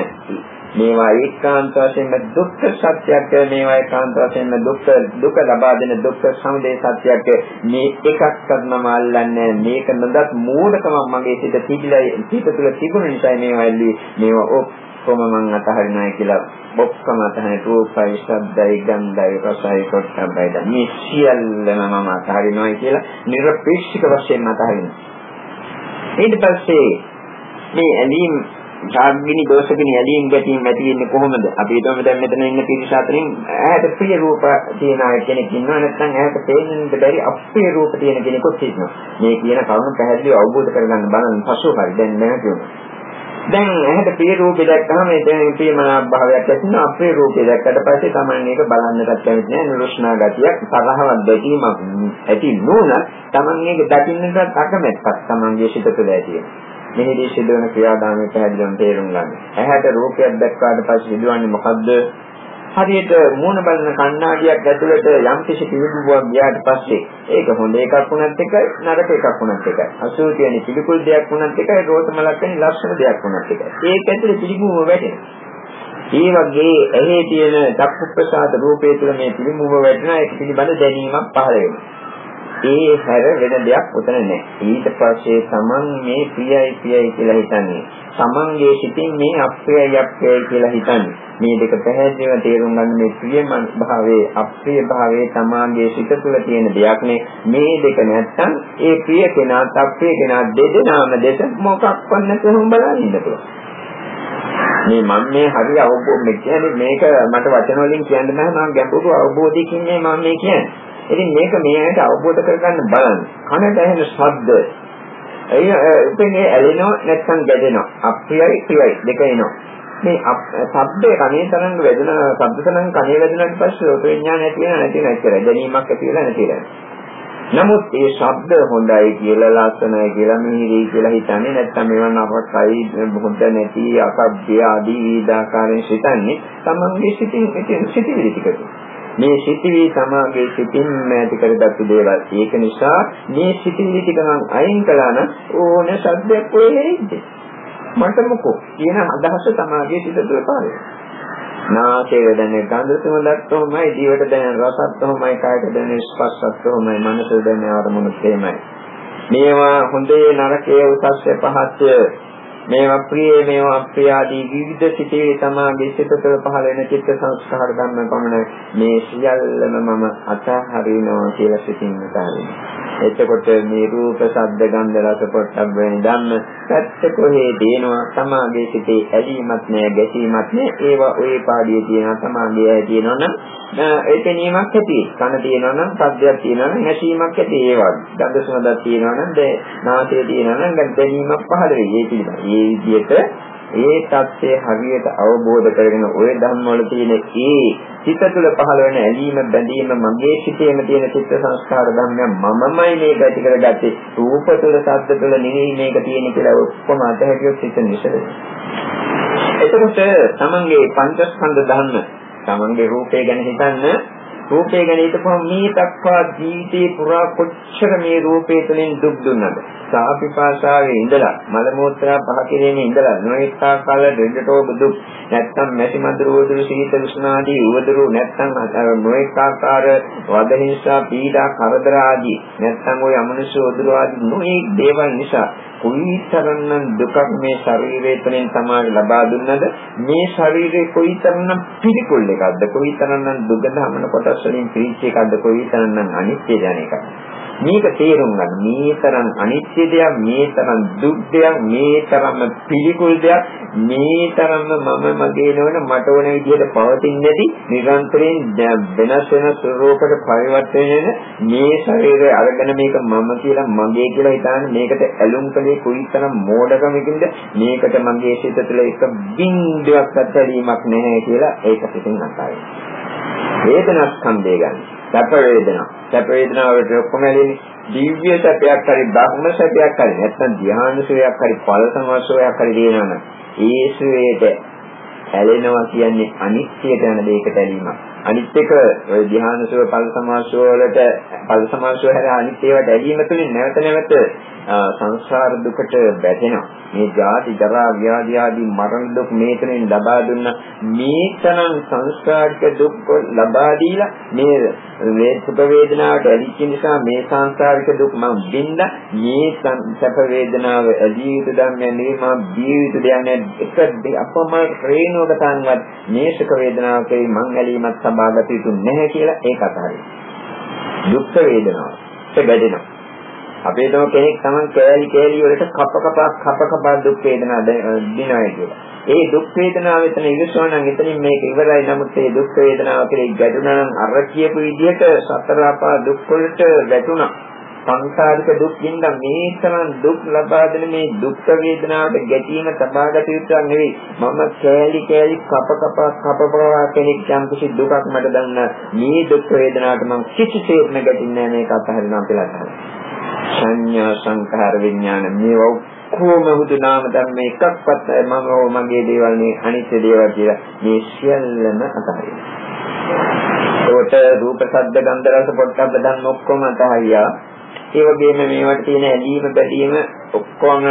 මේවා ඒකාන්ත වශයෙන්ම දුක්ඛ සත්‍යයක් මේවා ඒකාන්ත වශයෙන්ම දුක්ඛ දුක ලබා දෙන දුක්ඛ සමුදය සත්‍යයක් මේ එකක්වත් මම අල්ලන්නේ මේක නොදත් මූඩකම මගේ සිත තිබිලා සිත තුළ තිබුණ නිසා මේවා ඇල්ලි මේවා ඔක්කොම මං අතහරිනවා කියලා ඔක්කොම අතහරින රූපයි, ශබ්දයි, ගන්ධයි, රසයි, පොට්ටබ්බයි දැන්. මේ සියල්ලම මම අතහරිනවා කියලා නිර්පේක්ෂික වශයෙන් අතහරිනවා. ඊට පස්සේ මේ ඇලීම් රාගිනි දෝෂකිනි ඇලීම් ගැටීම් ඇති වෙන්නේ කොහොමද? අපි හිතමු දැන් මෙතන ඉන්න පිරිස අතරින් ඇහැට ප්‍රිය රූප තියෙන අය කෙනෙක් ඉන්නවා. නැත්නම් ඇහැට පේන්න බැරි අප්‍රිය රූප තියෙන කෙනෙකුත් ඉන්නවා. මේ කියන කරුණු පැහැදිලිව අවබෝධ කරගන්න බලන්න පසු හරි. දැන් නැහැ දැන් ඇහැට ප්‍රිය රූපේ දැක්කම එතන ප්‍රියමනාප භාවයක් ඇති වෙනවා අප්‍රිය රූපේ දැක්කට පස්සේ තමයි මේක බලන්නටත් කැමති නැහැ. නිරුෂ්ණා ගතියක් තරහවක් දැකීමක් ඇති නෝන තමන් මේක දකින්නට අකමැත්තක් තමන්ගේ සිත තුළ ඇති වෙනවා. මෙහිදී සිදුවන ක්‍රියාදාමයේ පැහැදිලිවම තේරුම් ගන්න. ඇහැට රූපයක් දැක්කාට පස්සේ සිදුවන්නේ මොකද්ද? හරියට මූණ බලන කණ්ණාඩියක් ඇතුළට යම් කිසි පිළිබිඹුවක් ගියාට පස්සේ ඒක හොඳ එකක් වුණත් එකයි නරක එකක් වුණත් එකයි. අසුර තියෙන පිළිකුල් දෙයක් වුණත් එකයි රෝස මලක් වෙන ලක්ෂණ දෙයක් වුණත් එකයි. ඒක ඇතුළේ පිළිබිඹුව වැටෙනවා. ඒ වගේ ඇහි තියෙන චක්කු ප්‍රසාද රූපය තුළ මේ පිළිබිඹුව වැටෙන ඒක පිළිබඳ දැනීමක් පහළ වෙනවා. ඒ හැර වෙන දෙයක් උතන නැහැ. ඊට පස්සේ Taman මේ ප්‍රියයි ප්‍රියයි කියලා හිතන්නේ. Tamanගේ සිතින් මේ අප්‍රියයි අප්‍රියයි කියලා හිතන්නේ. මේ දෙක පැහැදිලිව තේරුම් ගන්න මේ ප්‍රියමන් භාවයේ අප්‍රිය භාවයේ Tamanගේ සිත තුළ තියෙන දෙයක් නේ. මේ දෙක නැත්තම් ඒ ප්‍රිය කෙනා අප්‍රිය කෙනා දෙදෙනාම දෙස මොකක් වන්නත් හොම් බලන්න පුළුවන්. මේ මම මේ හරි අවබෝධ කියන්නේ මේක මට වචන වලින් කියන්න බෑ මම ගැඹුරු අවබෝධයකින් මේ මම මේ කියන්නේ. ඉතින් මේක මේ ඇයිට අවබෝධ කරගන්න බලන්න. කනට ඇහෙන ශබ්ද එය උපෙනේ ඇලෙනවා නැත්නම් ගැදෙනවා. අප්‍රියයි ප්‍රියයි දෙක එනවා. මේ ශබ්දේ කනේ තරංග වැදෙන ශබ්ද තරංග කනේ වැදුනට පස්සේ රූප විඥාන ඇති වෙන නැති නැති කරා. දැනීමක් ඇති වෙලා නැති වෙනවා. නමුත් ඒ ශබ්ද හොඳයි කියලා ලස්සනයි කියලා මිහිරි කියලා හිතන්නේ නැත්නම් මේවා අපස්සයි හොඳ නැති අසභ්‍ය ආදී විවිධාකාරයෙන් සිතන්නේ තමන්ගේ සිතින් සිතිවිලි ටිකට. මේ සිටිවි සමාගයේ සිටින් ඇති කරගත්තු දේවල්. ඒක නිසා මේ සිටිවිලි ටික නම් අයින් කළා නම් ඕන සද්දයක් කොහෙද? මට මොකෝ කියන අදහස සමාගයේ සිට තුළ පාරේ. නාසයේ දැනෙන ගඳ සුවඳත් කොහොමයි, දිවට දැනෙන රසත් කොහොමයි, කායට දැනෙන ස්පර්ශත් කොහොමයි, මනසට දැනෙන අරමුණුත් එහෙමයි. මේවා හොඳේ නරකයේ උසස්ය පහත්ය මේවා ප්‍රිය මේවා අප්‍රිය ආදී විවිධ සිතේ තමාගේ සිත තුළ පහළ වෙන චිත්ත සංස්කාර ධර්ම පමණ මේ සියල්ලම මම අතහරිනවා කියලා සිතින් හිතාගෙන. එතකොට මේ රූප, ශබ්ද, ගන්ධ, රස, පොට්ටබ්බ වෙන ධම්ම පැත්ත කොහේ දේනවා තමාගේ සිතේ ඇලීමක් නෑ, ගැටීමක් නෑ. ඒවා ඔය පාඩියේ තියෙනවා තමාගේ ඇය තියෙනවා නම් ඒකෙනීමක් ඇති. කන තියෙනවා නම්, ශබ්දයක් තියෙනවා නම්, හැසීමක් ඇති. ඒවා ගන්ධ සුවඳක් තියෙනවා නම්, නාසය තියෙනවා නම් දැනීමක් පහළ වෙයි. ඒ පිළිබඳ. ඒ විදිහට ඒ தත්ත්වය හරියට අවබෝධ කරගෙන ওই ධම්මවල තියෙන ඒ චිත්ත තුළ පහළ වෙන ඇලීම බැඳීම මගේ සිතේම තියෙන චිත්ත සංස්කාර ධර්මයන් මමමයි මේක ඇති කරගත්තේ. රූප තුළ ශබ්ද තුළ නෙවෙයි මේක තියෙන්නේ කියලා ඔක්කොම අතහැරියොත් සිත නිසලද? එතකොට තමන්ගේ පංචස්කන්ධ ධර්ම තමන්ගේ රූපය ගැන හිතන්න රූපය ගැන හිතපුවම මේ දක්වා ජීවිතේ පුරා කොච්චර මේ රූපය තුළින් දුක් දුන්නද? සාපිපාසාවේ ඉඳලා මල මුත්‍රා පහ කිරීමේ ඉඳලා නොඑක ආකාර දෙඩටෝ දුක් නැත්තම් මැසි මදුරු වදුරු සීත උෂ්ණාදී උවදුරු නැත්තම් නොඑක ආකාර වද හිංසා පීඩා කරදර ආදී නැත්තම් ওই අමනුෂ්‍ය වදුරු ආදී නොඑක දේවල් නිසා කොයිතරම්නම් දුකක් මේ ශරීරය තුළින් තමයි ලබා දුන්නද මේ ශරීරේ කොයිතරම්නම් පිළිකුල් එකක්ද කොයිතරම්නම් දුක දහමන කොටස් වලින් පිරිච්ච එකක්ද කොයිතරම්නම් අනිත්‍ය දැන එකක්ද? මේක තේරුම් ගන්න. මේ තරම් අනිත්‍ය දෙයක් මේ තරම් දුක් දෙයක් මේ තරම් පිළිකුල් දෙයක් මේ තරම්ම මම මගේ නොවන මට ඕන විදිහට පවතින්නේ නැති නිරන්තරයෙන් වෙනස් වෙන ස්වරූපකට පරිවර්තන වෙන මේ ශරීරය අරගෙන මේක මම කියලා මගේ කියලා හිතාන මේකට ඇලුම් කලේ කොයිතරම් මෝඩකමකින්ද? මේකට මගේ සිත තුළ එක බින්දුවක් අත්හැරීමක් නැහැ කියලා ඒක පිටින් අතාරින්න. වේදනාස්කන්ධය ගන්න. සැප වේදනා. සැප වේදනාවට ඔක්කොම ඇලෙන්නේ දිව්‍ය සැපයක් හරි ධර්ම සැපයක් හරි නැත්නම් ධ්‍යාන සුවයක් හරි ඵල සමස්වයක් හරි දිනනවනම් ඒ සුවේට ඇලෙනවා කියන්නේ අනිත්‍යයට යන දෙයකට ඇලීමක්. අනිත් එක ඔය ධ්‍යානසෝ පල් සමාසෝ වලට පල් සමාසෝ හැර අනිත් ඒවාට ඇලීම තුළින් නැවත නැවත සංසාර දුකට වැටෙනවා. මේ ජාති ජරා ව්‍යාධි ආදී මරණ දුක් මේ තුළින් ලබා දුන්න මේ තරම් සංස්කාරික දුක් ලබා දීලා මේ මේ සුඛ වේදනාවට ඇලිච්ච නිසා මේ සංස්කාරික දුක් මම විඳ මේ සැප වේදනාව ඇලී යුතු ධර්මයන් නෙවෙයි මම දිය යුතු දෙයක් එක අපම රේණුවක තන්වත් මේ සුඛ වේදනාව කෙරෙහි මං ඇලීමක් සබාගත යුතු නැහැ කියලා ඒක අතහරිනවා. දුක් වේදනාව. ඒක ගැදෙනවා. අපේ තම කෙනෙක් Taman කෑලි කෑලි වලට කප කප කප කප දුක් වේදනා දිනනවා කියලා. ඒ දුක් වේදනාව එතන ඉවසනවා නම් එතනින් මේක ඉවරයි. නමුත් ඒ දුක් වේදනාව කෙරෙහි ගැටුණා නම් අර කියපු විදිහට සතර අපා දුක් වලට වැටුණා. සංසාරික දුක් විඳ මේ තරම් දුක් ලබා දෙන මේ දුක් වේදනාවට ගැටීම තබාගත යුතුක් නෙවෙයි. මම කෑලි කෑලි කප කප කප පවා කෙනෙක් යම් කිසි දුකක් මට දන්න මේ දුක් වේදනාවට මම කිසිසේත්ම ගැටින්නේ නැහැ මේක අතහරිනවා කියලා තමයි. සංඥා සංඛාර විඥාන මේවා ඔක්කොම හුදු නාම ධර්ම එකක්වත් මම හෝ මගේ දේවල් නේ අනිත්‍ය දේවල් කියලා මේ සියල්ලම අතහරිනවා. ඒකට රූප ශබ්ද ගන්ධ රස පොට්ටබ්බ ධම්ම ඔක්කොම අතහරියා. ඒ වගේම මේවට තියෙන ඇලීම බැඳීම ඔක්කොම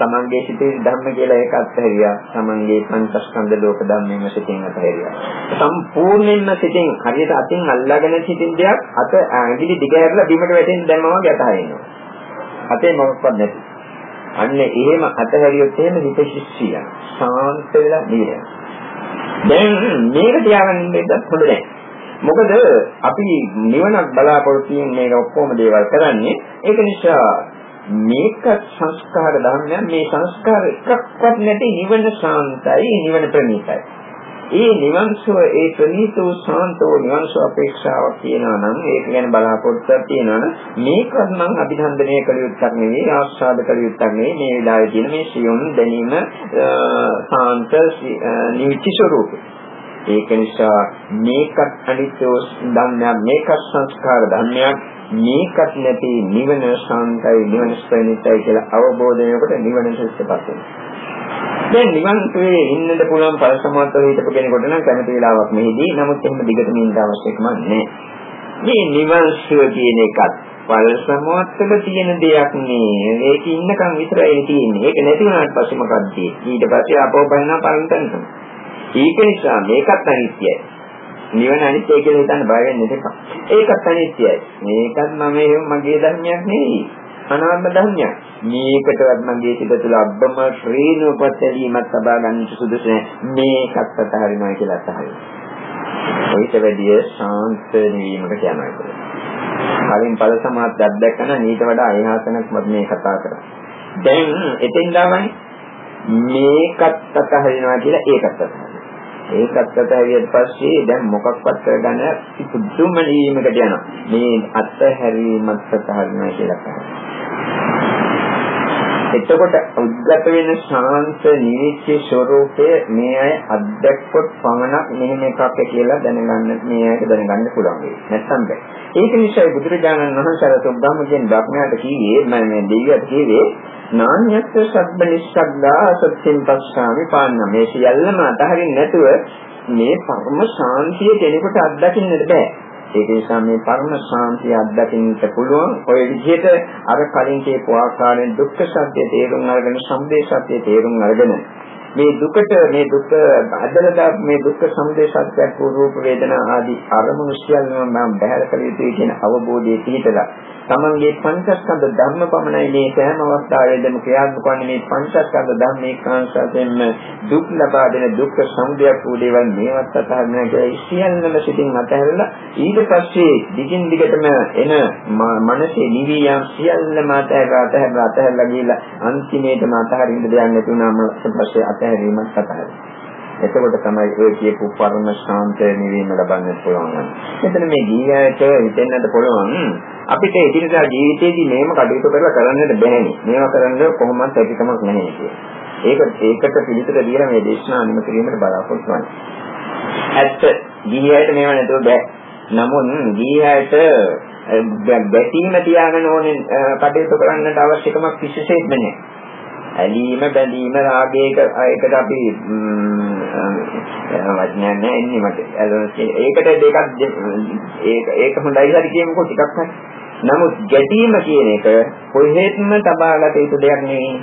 තමන්ගේ සිතේ ධර්ම කියලා ඒක අත්හැරියා. තමන්ගේ පංචස්කන්ධ ලෝක ධර්මයෙන් සිතින් අත්හැරියා. සම්පූර්ණයෙන්ම සිතින් හරියට අතින් අල්ලාගෙන සිටින දෙයක් අත ඇඟිලි දිග ඇරලා බිමට වැටෙන්න දැම්මම වගේ අතහරිනවා. අතේ මොකක්වත් නැති. අන්න එහෙම අතහැරියොත් එහෙම හිත ශිෂ්‍යය. සාන්ත වෙලා නිරය. දැන් මේක තියාගන්න ඉන්නත් හොඳ නැහැ. මොකද අපි නිවනක් බලාපොරොත්තු වෙන මේක ඔක්කොම දේවල් කරන්නේ. ඒක නිසා මේක සංස්කාර ධර්මයන් මේ සංස්කාර එකක්වත් නැති නිවන ශාන්තයි නිවන ප්‍රණීතයි. ඒ නිවන්සෝ ඒ ප්‍රණීතෝ ශාන්තෝ නිවන්සෝ අපේක්ෂාවක් තියෙනවා නම් ඒක ගැන බලාපොරොත්තුවක් තියෙනවා නම් මේකත් මම අභිනන්දනය කළ යුත්තක් නෙවෙයි ආස්වාද කළ යුත්තක් නෙවෙයි. මේ වෙලාවේ තියෙන මේ සියුම් දැනීම ශාන්ත නිවිච්ච ස්වરૂපේ ඒක නිසා මේකත් අනිත්‍ය ධර්මයක් මේකත් සංස්කාර ධර්මයක් මේකත් නැති නිවන ශාන්තයි නිවන ස්ප්‍රේනිතයි කියලා අවබෝධයකට නිවන සුස්සපත් වෙනවා. දැන් නිවන් තුේ ඉන්නද පුළුවන් පරිසමත්ව හිටපු කෙනෙකුට නම් කැමති වෙලාවක් මෙහිදී නමුත් එහෙම දිගටම ඉන්න අවශ්‍යකම නැහැ. මේ නිවන් සුව කියන එකත් පරිසමත්වල තියෙන දෙයක් නේ. ඒක ඉන්නකම් විතරයි තියෙන්නේ. ඒක නැති වුණාට පස්සේ මොකක්ද ඊට පස්සේ අපෝ බලනවා පරිණතන. ඒක නිසා මේකත් අනිත්‍යයි. නිවන අනිත්‍යයි කියලා හිතන්න බය වෙන්න එපා. ඒකත් අනිත්‍යයි. මේකත් මම මගේ ධර්මයක් නෙවෙයි. අනාත්ම ධර්මයක්. මේකටවත් මගේ සිත තුළ අබ්බම ශ්‍රේණුපත් ඇලීමක් තබා ගන්න සුදුසු නැහැ. මේකත් අතහරිනවා කියලා අතහරිනවා. ඔයිට වැඩිය ශාන්ත නිවීමකට යනවා කියලා. කලින් ඵල සමාත් අධ්‍යක්ෂණ නීට වඩා අයහසනක් මම මේ කතා කරා. දැන් එතෙන් දාවන්නේ මේකත් අතහරිනවා කියලා ඒකත් අතහරිනවා. ඒකත් අතහැරියට පස්සේ දැන් මොකක්වත් කරගන්න පුදුම නිවීමකට යනවා. මේ අත්හැරීමත් අතහරිනවා කියලා කියනවා. එතකොට උද්ගත වෙන ශාන්ත නිවිච්ච ස්වરૂපය මේ අය අත්දැක්කොත් පමණක් මෙහෙම එකක් කියලා දැනගන්න මේ අයට දැනගන්න පුළුවන් වෙයි. නැත්නම් බෑ. ඒක නිසා බුදුරජාණන් වහන්සේ අර සුබ්‍රාහ්මණයන් ධර්මයට කිව්වේ මම මේ දෙවියන්ට කිව්වේ නාඤ්‍යත් සබ්බ නිස්සග්ගා සත්‍යෙන් පස්සාමි පාන්න මේ සියල්ලම අතහරින්න නැතුව මේ පරම ශාන්තිය කෙනෙකුට අත්දකින්නට බෑ. ඒක නිසා මේ පරම ශාන්තිය අත්දකින්නට පුළුවන්. ඔය විදිහට අර කලින් කියපු ආකාරයෙන් දුක්ඛ සත්‍ය තේරුම් අරගෙන සම්දේ සත්‍ය තේරුම් අරගෙන මේ දුකට මේ දුක අදලදා මේ දුක්ඛ සමුදය සත්‍යයක් රූප වේදනා ආදී අරමුණු සියල්ලම මම බහැර කළ යුතුයි කියන අවබෝධයේ පිහිටලා තමන්ගේ පංචස්කන්ධ ධර්ම පමණයි මේ සෑම අවස්ථාවෙදීම ක්‍රියාත්මක වන්නේ මේ පංචස්කන්ධ ධර්ම ඒකාංශයෙන් දුක් ලබා දෙන දුක්ඛ සමුදයක් වූ දේවල් මේවත් අතහරින කියලා සියල්ලම සිටින් අතහැරලා ඊට පස්සේ දිගින් දිගටම එන මනසේ නිවියම් සියල්ලම අතහැරලා අතහැරලා අතහැරලා ගිහිල්ලා අන්තිමේටම අතහරින්න දෙයක් නැතුණාම පස්සේ අතහැරීමක් අතහැරෙනවා. එතකොට තමයි ඔය කියපු පරම ශාන්ත නිවීම ලබන්න පුළුවන්. මෙතන මේ ගීයයට හිතෙන්නත් පුළුවන් අපිට එදිනදා ජීවිතයේදී මේම කටයුතු කරලා කරන්නට බැහැනේ. මේවා කරන්න කොහොමවත් හැකියාවක් නැහැ කියලා. ඒක ඒකට පිළිතුර දීලා මේ දේශනා අනිම කිරීමට බලාපොරොත්තු වෙනවා. ඇත්ත ගීයයට මේවා නැතුව බෑ. නමුත් ගීයයට ගැටීම තියාගෙන ඕනේ කටයුතු කරන්නට අවශ්‍යකමක් කිසිසේත්ම නැහැ. ඇලීම බැඳීම රාගයක එකට අපි වචනයක් නෑ එන්නේ මට. ඒකට දෙකක් ඒක ඒක හොඳයි හරි කියමුකෝ ටිකක් හරි. නමුත් ගැටීම කියන එක කොහෙත්ම තබාගත යුතු දෙයක් නෙවෙයි.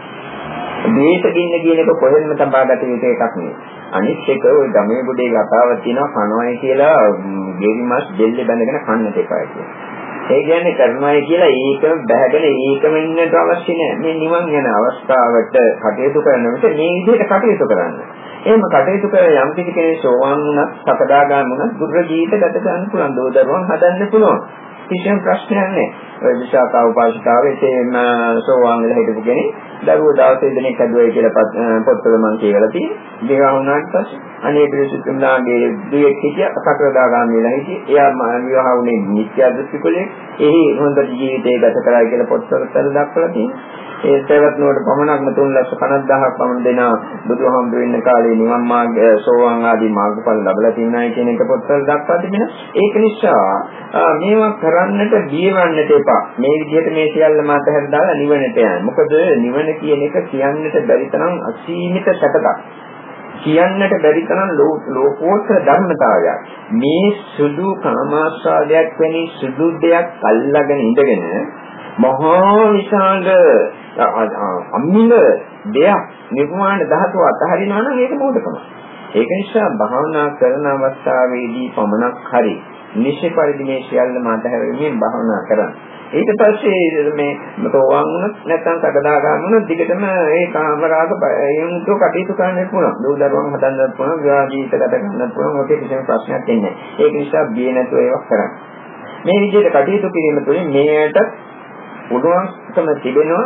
ද්වේෂකින්න කියන එක කොහෙත්ම තබාගත යුතු එකක් නෙවෙයි. අනිත් එක ওই ගමේ ගොඩේ කතාවක් තියෙනවා කනවයි කියලා ගෙරිමස් දෙල්ලේ බැඳගෙන කන්නට එපා කියලා. ඒ කියන්නේ කරනවායි කියලා ඒකම බැහැගෙන ඒකම ඉන්නට අවශ්‍ය නැහැ. මේ නිවන් යන අවස්ථාවට කටයුතු කරන විට මේ විදිහට කටයුතු කරන්න. එහෙම කටයුතු කර යම් කිසි කෙනෙක් සෝවාන් වුණත්, සකදාගාමී වුණත්, දුර්ග ජීවිත ගත කරන්න පුළුවන්, දෝදරුවන් හදන්න පුළුවන්. කිසිම ප්‍රශ්නයක් නැහැ. ඔය විශාකා උපාසිකාවේ තේම සෝවාන් වෙලා හිටපු කෙනෙක් දරුවෝ දවසේ දෙනෙක් ඇදුවයි කියලා පොත්වල මම කියවලා තියෙනවා. විවාහ වුණාට පස්සේ අනේ පිළිසුතුන්ලාගේ දුවෙක් හිටිය සකරදාගාමී වෙලා හිටියේ. එයා විවාහ වුණේ නිත්‍ය දෘෂ්ටි කුලේ. එහි හොඳ ජීවිතය ගත කරා කියලා පොත්වල දක්වලා තියෙනවා. ඒ සේවත්නුවට පමණක්ම 350000ක් පමණ දෙන බුදුහාමුදුරු ඉන්න කාලේ නිවන් මාර්ග සෝවාන් ආදී මාර්ගඵල ලැබලා තියෙනයි කියන එක පොත්වල දක්වා තිබෙනවා. ඒක නිසා මේවා කරන්නට බියවන්නට එපා. මේ විදිහට මේ සියල්ලම අතහැර දාලා නිවනට යන්න. මොකද නිවන කියන එක කියන්නට බැරි තරම් අසීමිත සැපයක්. කියන්නට බැරි තරම් ලෝකෝත්තර ධර්මතාවයක්. මේ සුදු කාමාස්වාදයක් වැනි සුදු දෙයක් අල්ලාගෙන ඉඳගෙන මහා විශාල අමිල දෙයක් නිර්මාණ ධාතුව අතහරිනවා නම් ඒක මොකටද? ඒක නිසා භාවනා කරන අවස්ථාවේදී පමණක් හරි නිශ්චය පරිදි මේ සියල්ලම අතහැරීමෙන් භාවනා කරන්න. ඊට පස්සේ මේ තෝවන් වුණත් නැත්නම් සකදාගාම වුණත් දිගටම ඒ කාමරාග එයන්තු කටයුතු කරන්න පුළුවන්. දූ දරුවන් හදන්නත් පුළුවන්, විවාහ ජීවිත ගත කරන්නත් පුළුවන්. ඔකේ කිසිම ප්‍රශ්නයක් එන්නේ නැහැ. ඒක නිසා බිය නැතුව ඒවා කරන්න. මේ විදිහට කටයුතු කිරීම තුළින් මේකට පුළුවන්කම තිබෙනවා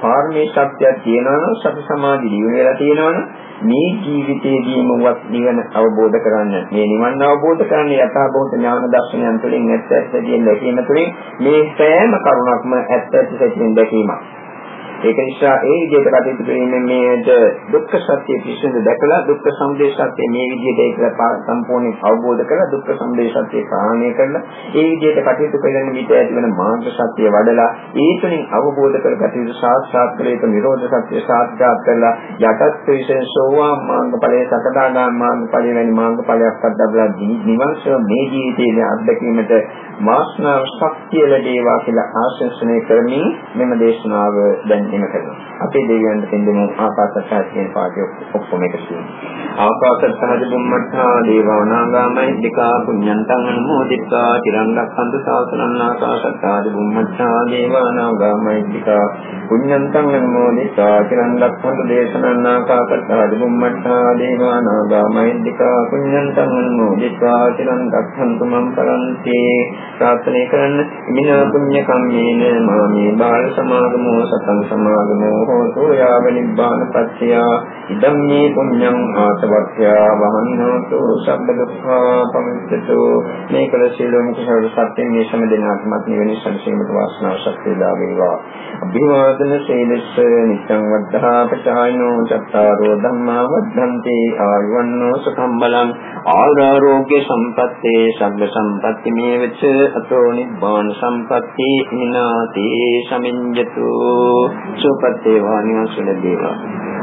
පාරමී ශක්තියක් තියෙනවනම් සති සමාධි දියුණු වෙලා තියෙනවනම් මේ ජීවිතයේදීම වත් නිවන අවබෝධ කරගන්න මේ නිවන් අවබෝධ කරගන්න යථාභූත ඥාන දර්ශනයන් තුළින් ඇත්ත ඇත්ත කියන දැකීම තුළින් මේ සෑම කරුණක්ම ඇත්ත ඇත්ත සැටියෙන් දැකීමක්. ඒක නිසා ඒ විදිහට කටයුතු කිරීමෙන් මේට දුක්ඛ සත්‍ය පිළිසිඳ දැකලා දුක්ඛ සමුදය සත්‍ය මේ විදිහට ඒක සම්පූර්ණයෙන් අවබෝධ කරලා දුක්ඛ සමුදය සත්‍ය ප්‍රහාණය කරලා ඒ විදිහට කටයුතු කරන විට ඇතිවන මාර්ග සත්‍ය වඩලා ඒ තුළින් අවබෝධ කරගත යුතු සාක්ෂාත් කළ යුතු නිරෝධ සත්‍ය සාක්ෂාත් කරලා යටත් විශේෂ සෝවාන් මාර්ග ඵලයේ සකදාගාම මාර්ග ඵලයේ වැනි මාර්ග ඵලයක් අත්දැකලා නිවන්සෝ මේ ජීවිතයේ අත්දැකීමට වාසනාව ශක්තිය ලැබේවා කියලා ආශිර්වාදනය කරමින් මෙම දේශනාව දැන් එම කරනවා. අපේ දෙවියන්ට දෙන්නම ආකාශත්තා කියන පාඩිය ඔක්කොම එකතු වෙනවා. ආකාශත්තා බුම්මත්තා දේවානාගාමයි දිකා පුඤ්ඤන්තං අනුමෝදිත්වා තිරංගක්ඛන්තු සාසනං ආකාශත්තා බුම්මත්තා දේවානාගාමයි දිකා පුඤ්ඤන්තං අනුමෝදිත්වා තිරංගක්ඛන්තු දේශනං ආකාශත්තා බුම්මත්තා දේවානාගාමයි දිකා පුඤ්ඤන්තං අනුමෝදිත්වා තිරංගක්ඛන්තු මම් පරන්ති ප්‍රාර්ථනා කරන්න මිනා පුඤ්ඤ කම්මේන මාමේ බාල සමාගමෝ සතං සමාගමෝ හෝතු යාව නිබ්බාන පත්‍ය ඉදම් මේ පුඤ්ඤං ආසවක්ඛ්‍යා වහන්නෝතු සබ්බ දුක්ඛා පමිච්ඡතු මේ කල සීලෝම කුසල සත්‍යයෙන් මේ සම දෙනාත්මත් නිවෙන සංසීමට වාසනාව ශක්තිය දා වේවා. අභිවාදන සීලස්ස නිච්ඡං වද්ධා පචායනෝ චත්තාරෝ ධම්මා වද්ධන්ති ආයුවන්නෝ සුඛම් බලං ආරෝග්‍ය සම්පත්තේ සබ්බ සම්පත්ති මේවච අතෝ නිබ්බාන සම්පත්ති හිනාති සමිඤ්ඤතු සුපත්තේ වානිවසල දේවා මේක දැක්කොත්